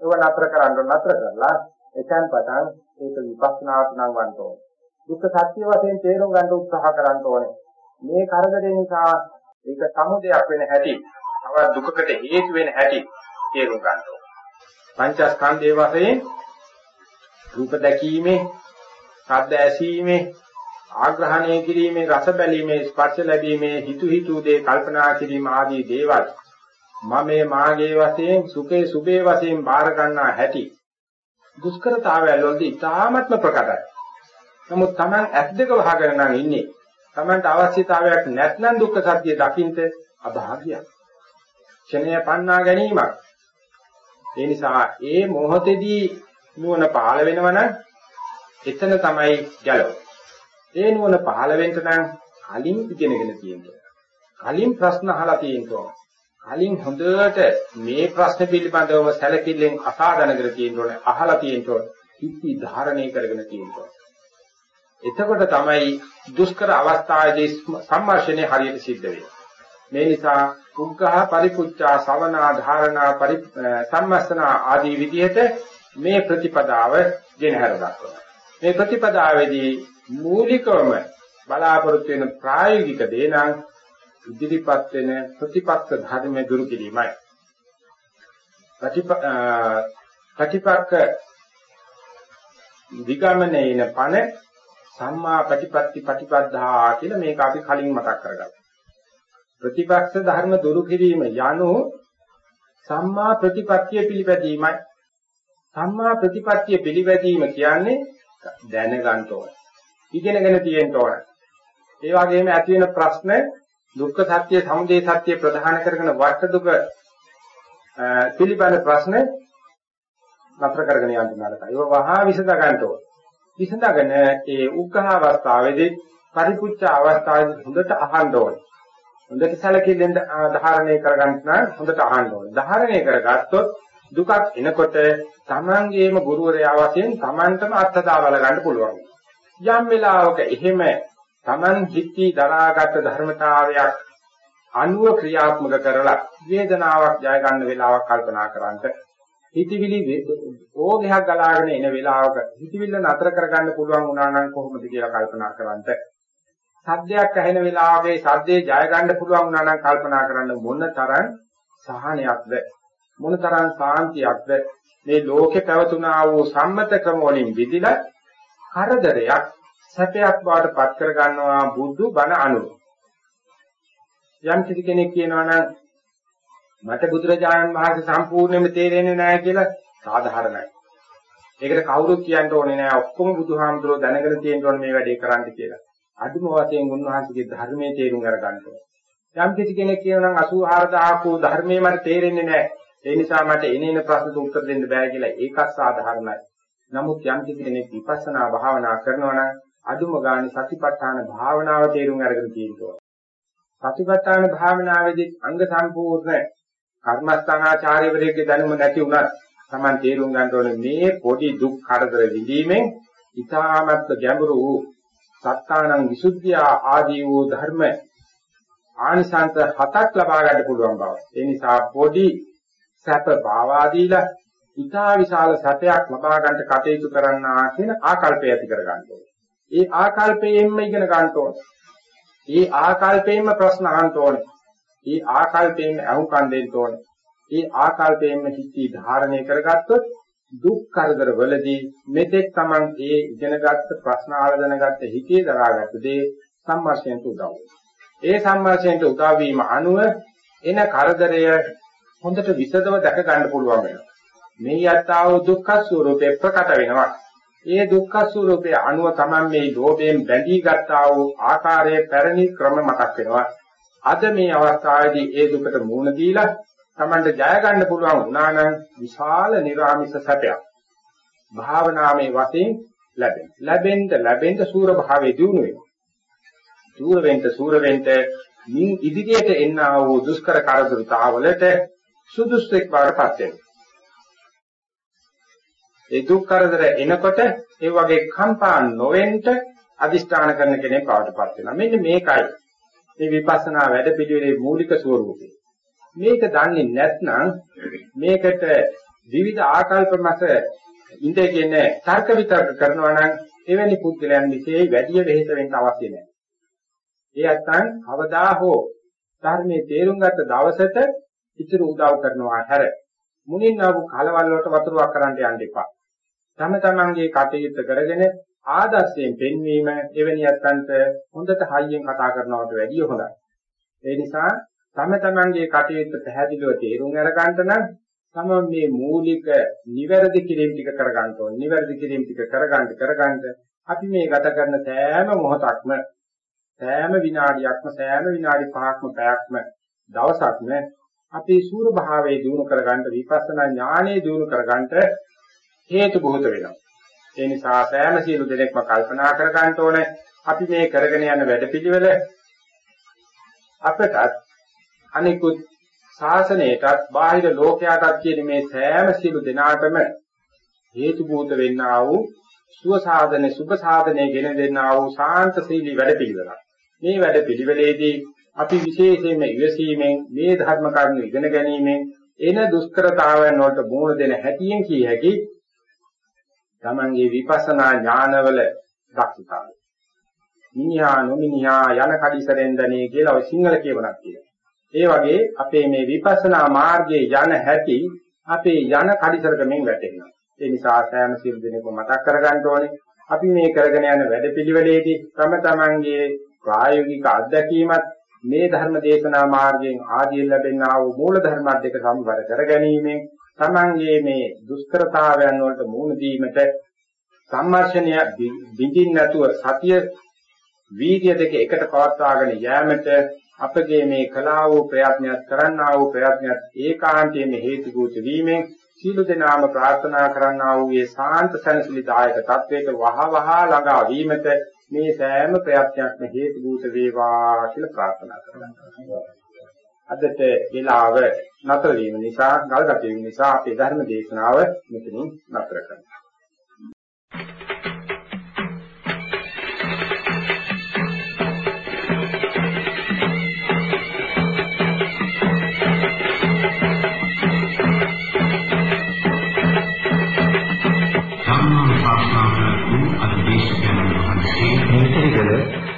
ඒව නතර කරන්න නතර කරලා එතෙන් පටන් ඒක විපස්සනාවට නම් වන්න ඕනේ. දුක්ඛ සත්‍ය වශයෙන් තේරුම් ගන්න උත්සාහ කරන්න ඕනේ. මේ කරදරේ නිසා ඒක සමුදයක් වෙන හැටි, තව දුකකට හේතු වෙන හැටි තේරුම් ගන්න ඕනේ. පංචස්කන්ධයේ වශයෙන් රූප දැකීමේ, ශබ්ද ඇසීමේ, ආග්‍රහණය කිරීමේ, රස බැලීමේ, ස්පර්ශ ලැබීමේ, හිතු හිතු දේ කල්පනා කිරීම ආදී දේවල් මමේ මාගේ වශයෙන් සුඛේ සුභේ වශයෙන් බාර ගන්නා හැටි දුෂ්කරතාවය වලදී ඉතාමත්ම ප්‍රකටයි. නමුත් Taman ඇස් දෙක වහගෙන නම් ඉන්නේ. Tamanට අවශ්‍යතාවයක් නැත්නම් දුක්ඛ සත්‍ය දකින්ට අභාග්‍යයක්. ක්ෂණය පන්නා ගැනීමක්. ඒ නිසා ඒ මොහොතේදී නුවණ පහළ වෙනවනම් එතන තමයි ගැලව. ඒ නුවණ පහළ වෙන්න නම් කලින් ඉගෙනගෙන තියෙනවා. කලින් ප්‍රශ්න අහලා තියෙනවා. කලින් හොඳට මේ ප්‍රශ්න පිළිබඳව සැලකිල්ලෙන් අසා දැනගෙන තියෙන්න ඕනේ. අහලා තියෙන්න ඕනේ. හිති ධාරණය කරගෙන තියෙන්න ඕනේ. එතකොට තමයි දුෂ්කර අවස්ථාවේදී සම්මර්ෂණය හරියට සිද්ධ වෙන්නේ. මේ නිසා උග්ඝහ පරිපුච්ඡා සවනා ධාරණා පරි සම්මස්තනා ආදී විදිහට මේ ප්‍රතිපදාව ගෙනහැර දක්වනවා. මේ ප්‍රතිපදාවේදී මූලිකවම බලාපොරොත්තු වෙන ප්‍රායෝගික දේ නම් ඉදිරිපත් වෙන ප්‍රතිපක්ෂ ධර්ම දුරු කිරීමයි. ප්‍රතිපක්ෂ විගමනේන පන සම්මා ප්‍රතිපatti ප්‍රතිපද්ධා කියලා මේක අපි කලින් මතක් කරගත්තා. ප්‍රතිපක්ෂ ධර්ම දුරු කිරීම යනු සම්මා ප්‍රතිපත්තිය පිළිපැදීමයි. සම්මා ප්‍රතිපත්තිය පිළිපැදීම කියන්නේ දැනගන්න ඕන. ඉගෙනගෙන තියෙන්න ඕන. ඒ වගේම ඇති වෙන ප්‍රශ්න දුක්ඛ සත්‍ය, සමුදය සත්‍ය ප්‍රධාන කරගෙන වට දුක පිළිබඳ ප්‍රශ්න නතර කරගෙන යන්න නරකයි. ඒව වහා විසඳ ගන්න ඕන. විසඳගෙන ඒ උග්ඝහ අවස්ථාවේදී පරිපුච්ඡ අවස්ථාවේදී හොඳට අහන්න ඕනේ. හොඳට සැලකිල්ලෙන් ධාරණය කරගන්න නම් හොඳට අහන්න ඕනේ. ධාරණය කරගත්තොත් දුකක් එනකොට තමන්ගේම ගුරුවරයා වශයෙන් තමන්ටම අත්දැක බල ගන්න පුළුවන්. යම් වෙලාවක එහෙම තමන් හිතී දරාගත් ධර්මතාවයක් අනුව ක්‍රියාත්මක කරලා වේදනාවක් ජය ගන්න වෙලාවක් කල්පනා කරන්ට හිතවිලි ඕගයක් ගලාගෙන එන වෙලාවක හිතවිල්ල නතර කරගන්න පුළුවන් වුණා නම් කොහොමද කියලා කල්පනා කරන්ට සද්දයක් ඇහෙන වෙලාවේ සද්දේ ජය ගන්න පුළුවන් වුණා නම් කල්පනා කරන්න මොන තරම් සහනයක්ද මොන තරම් සාන්තියක්ද මේ ලෝකේ පැවතුනා වූ සම්මත ක්‍රම වලින් විදිලා කරදරයක් සැපයක් බවට පත් කර ගන්නවා බුදු බණ අනුව යම් කිසි කෙනෙක් කියනවා නම් මට බුදුරජාණන් වහන්සේ සම්පූර්ණයෙන්ම තේරෙන්නේ නැහැ කියලා සාධාරණයි. ඒකට කවුරුත් කියන්න ඕනේ නැහැ ඔක්කොම බුදුහාමුදුරුවෝ දැනගෙන තියෙන්න ඕනේ මේ වැඩේ කරන්න කියලා. අදුම වශයෙන් උන්වහන්සේගේ ධර්මයේ තේරුම් අරගන්න ඕනේ. යම් කිසි කෙනෙක් කියනවා නම් 84000 කෝ ධර්මයේ මට තේරෙන්නේ නැහැ. ඒ නිසා මට එනේන ප්‍රශ්නට උත්තර දෙන්න බෑ කියලා ඒකත් සාධාරණයි. නමුත් යම් කිසි කෙනෙක් විපස්සනා භාවනා කරනවා නම් අදුම ගානේ සතිපට්ඨාන භාවනාව තේරුම් අරගෙන තියෙනවා. සතිපට්ඨාන භාවනාවේදී අංග සම්පූර්ණ කර්මස්ථානාචාර්යවරයෙක්ගේ දැනුම නැති වුණත් Taman තේරුම් ගන්න ඕනේ මේ පොඩි දුක් කරදර විඳීමෙන් ඊ타මත් ගැඹුරු වූ සත්තානං විසුද්ධිය ආදී වූ ධර්ම ආනිසංස හතක් ලබා ගන්න පුළුවන් බව. ඒ නිසා පොඩි සැප භාවා දීලා ඊටා විශාල සැපයක් ලබා ගන්නට කටයුතු කරන්නා කියන ආකල්පය ඇති කර ගන්න ඕනේ. ඒ ආකල්පයෙන්ම ඉගෙන ගන්න ඕනේ. ඒ ආකල්පයෙන්ම ප්‍රශ්න අහන්න ඕනේ. ඒ ආකල්පයෙන් අහුම්කම් දෙන්න ඕනේ. ඒ ආකල්පයෙන්ම හිතී ධාරණය කරගත්තොත් දුක් කරදර වලදී මෙතෙක් Taman ඒ ඉගෙනගත්ත ප්‍රශ්න ආල දැනගත්ත හිතේ දරාගත්ත දේ සම්මාසයෙන් උදව් ඒ සම්මාසයෙන් උදව් වීම අනුව එන කරදරය හොඳට විසදව දැක ගන්න පුළුවන් වෙනවා. මේ යත්තාව දුක්ඛ ස්වરૂපේ ප්‍රකට වෙනවා. ඒ දුක්ඛ ස්වરૂපයේ අනුව Taman මේ ලෝභයෙන් බැඳී ගත්තා වූ ආකාරයේ පැරණි ක්‍රම මතක් වෙනවා. අද මේ අවස්ථාවේදී ඒ දුකට මුහුණ දීලා Tamanට ජය ගන්න පුළුවන් වුණා නම් විශාල නිර්ආමිෂ සැපයක් භාවනාමේ වශයෙන් ලැබෙන. ලැබෙන්න ලැබෙන්න සූර භාවයේ දිනු වෙනවා. සූර වෙන්න සූර වෙන්න මින් ඉදිරියට එන්න වූ දුෂ්කර කරදරතාවලට සුදුස්සෙක් බවටපත් වෙනවා. ඒ දුක් කරදර එනකොට ඒ වගේ කම්පා නොවෙන්න අදිෂ්ඨාන කරන කෙනෙක් බවටපත් වෙනවා. මෙන්න මේකයි මේ විපස්සනා වැඩපිළිවෙලේ මූලික ස්වરૂපය. මේක දන්නේ නැත්නම් මේකට විවිධ ආකල්ප මත ඉඳගෙන තර්ක විතර්ක කරනවා නම් එවැනි පුද්ගලයන් විශේෂ වැඩි වෙහෙස වෙන්න අවශ්‍ය නැහැ. ඒ නැත්නම් අවදා හෝ ධර්මයේ තේරුම් ගත්ත දවසට ඉතුරු උදව් කරනවා හැර මුලින් ආපු කලවල් වලට වතුරක් කරන්න යන්න එපා. තම තමන්ගේ කටයුත්ත කරගෙන ආදර්ශයෙන් පෙන්වීම එවැනි යත්තන්ට හොඳට හයියෙන් කතා කරනවට වැඩිය හොඳයි. ඒ නිසා තම තමන්ගේ කටයුත්ත පැහැදිලිව තේරුම් අරගන්න නම් තම මේ මූලික නිවැරදි කිරීම ටික කරගන්න ඕනේ. නිවැරදි කිරීම ටික කරගන්න කරගන්න අපි මේ ගත කරන සෑම මොහොතක්ම සෑම විනාඩියක්ම සෑම විනාඩි 5ක්ම පැයක්ම දවසක්ම අපි සූර භාවයේ දිනු කරගන්න විපස්සනා ඥානෙ දිනු කරගන්න හේතු බොහෝත වෙනවා. ඒ නිසා සෑම සියලු දෙනෙක්ම කල්පනා කර ගන්න ඕනේ අපි මේ කරගෙන යන වැඩපිළිවෙල අපටත් අනිකුත් ශාසනයටත් බාහිර ලෝකයටත් කියන මේ සෑම සියලු දෙනාටම හේතු භූත වෙන්නා වූ සුව සාධනේ සුභ සාධනේ ගෙන දෙන්නා වූ සාන්ත සීලී වැඩපිළිවෙලක්. මේ වැඩපිළිවෙලේදී අපි විශේෂයෙන්ම ඉවසීමෙන් මේ ධර්ම කරුණු ඉගෙන ගැනීමෙන් එන දුෂ්කරතාවයන් වලට මුහුණ දෙන හැටියෙන් කිය හැකි තමන්ගේ විපස්සනා ඥානවල දක්ෂතාවය. මිනිහා නොමිනිහා යන කඩිසරෙන්දනේ කියලා ඔය සිංහල කියවනක් තියෙනවා. ඒ වගේ අපේ මේ විපස්සනා මාර්ගයේ යන හැටි අපේ යන කඩිසරකමෙන් වැටෙනවා. ඒ නිසා සෑම සියලු දෙනෙක්ම මතක් කරගන්න ඕනේ අපි මේ කරගෙන යන වැඩපිළිවෙලේදී තම තමන්ගේ ප්‍රායෝගික අත්දැකීමත් මේ ධර්ම දේශනා මාර්ගයෙන් ආදී ලැබෙනා වූ මූල ධර්ම දෙක සම්බර කර ගැනීමෙන් තමන්ගේ මේ දුෂ්කරතාවයන් වලට මුහුණ දීමට සම්මර්ෂණය බිඳින් නැතුව සතිය වීර්ය දෙක එකට පවත්වාගෙන යෑමට අපගේ මේ කලාව වූ ප්‍රයත්නයක් කරන්නා වූ ප්‍රයත්නයක් ඒකාන්තයෙන් හේතුගත වීමෙන් සීල දෙනාම ප්‍රාර්ථනා කරන්නා වූ මේ සාන්ත සනසිලිදායක තත්වයට වහවහ ළඟා වීමට මේ සෑම ප්‍රයත්නයක්ම හේතුගත වේවා කියලා ප්‍රාර්ථනා කරනවා. අදට වේලාව නතර වීම නිසා, ගල්ගත වීම නිසා අපේ ධර්ම දේශනාව මෙතනින් නතර කරනවා.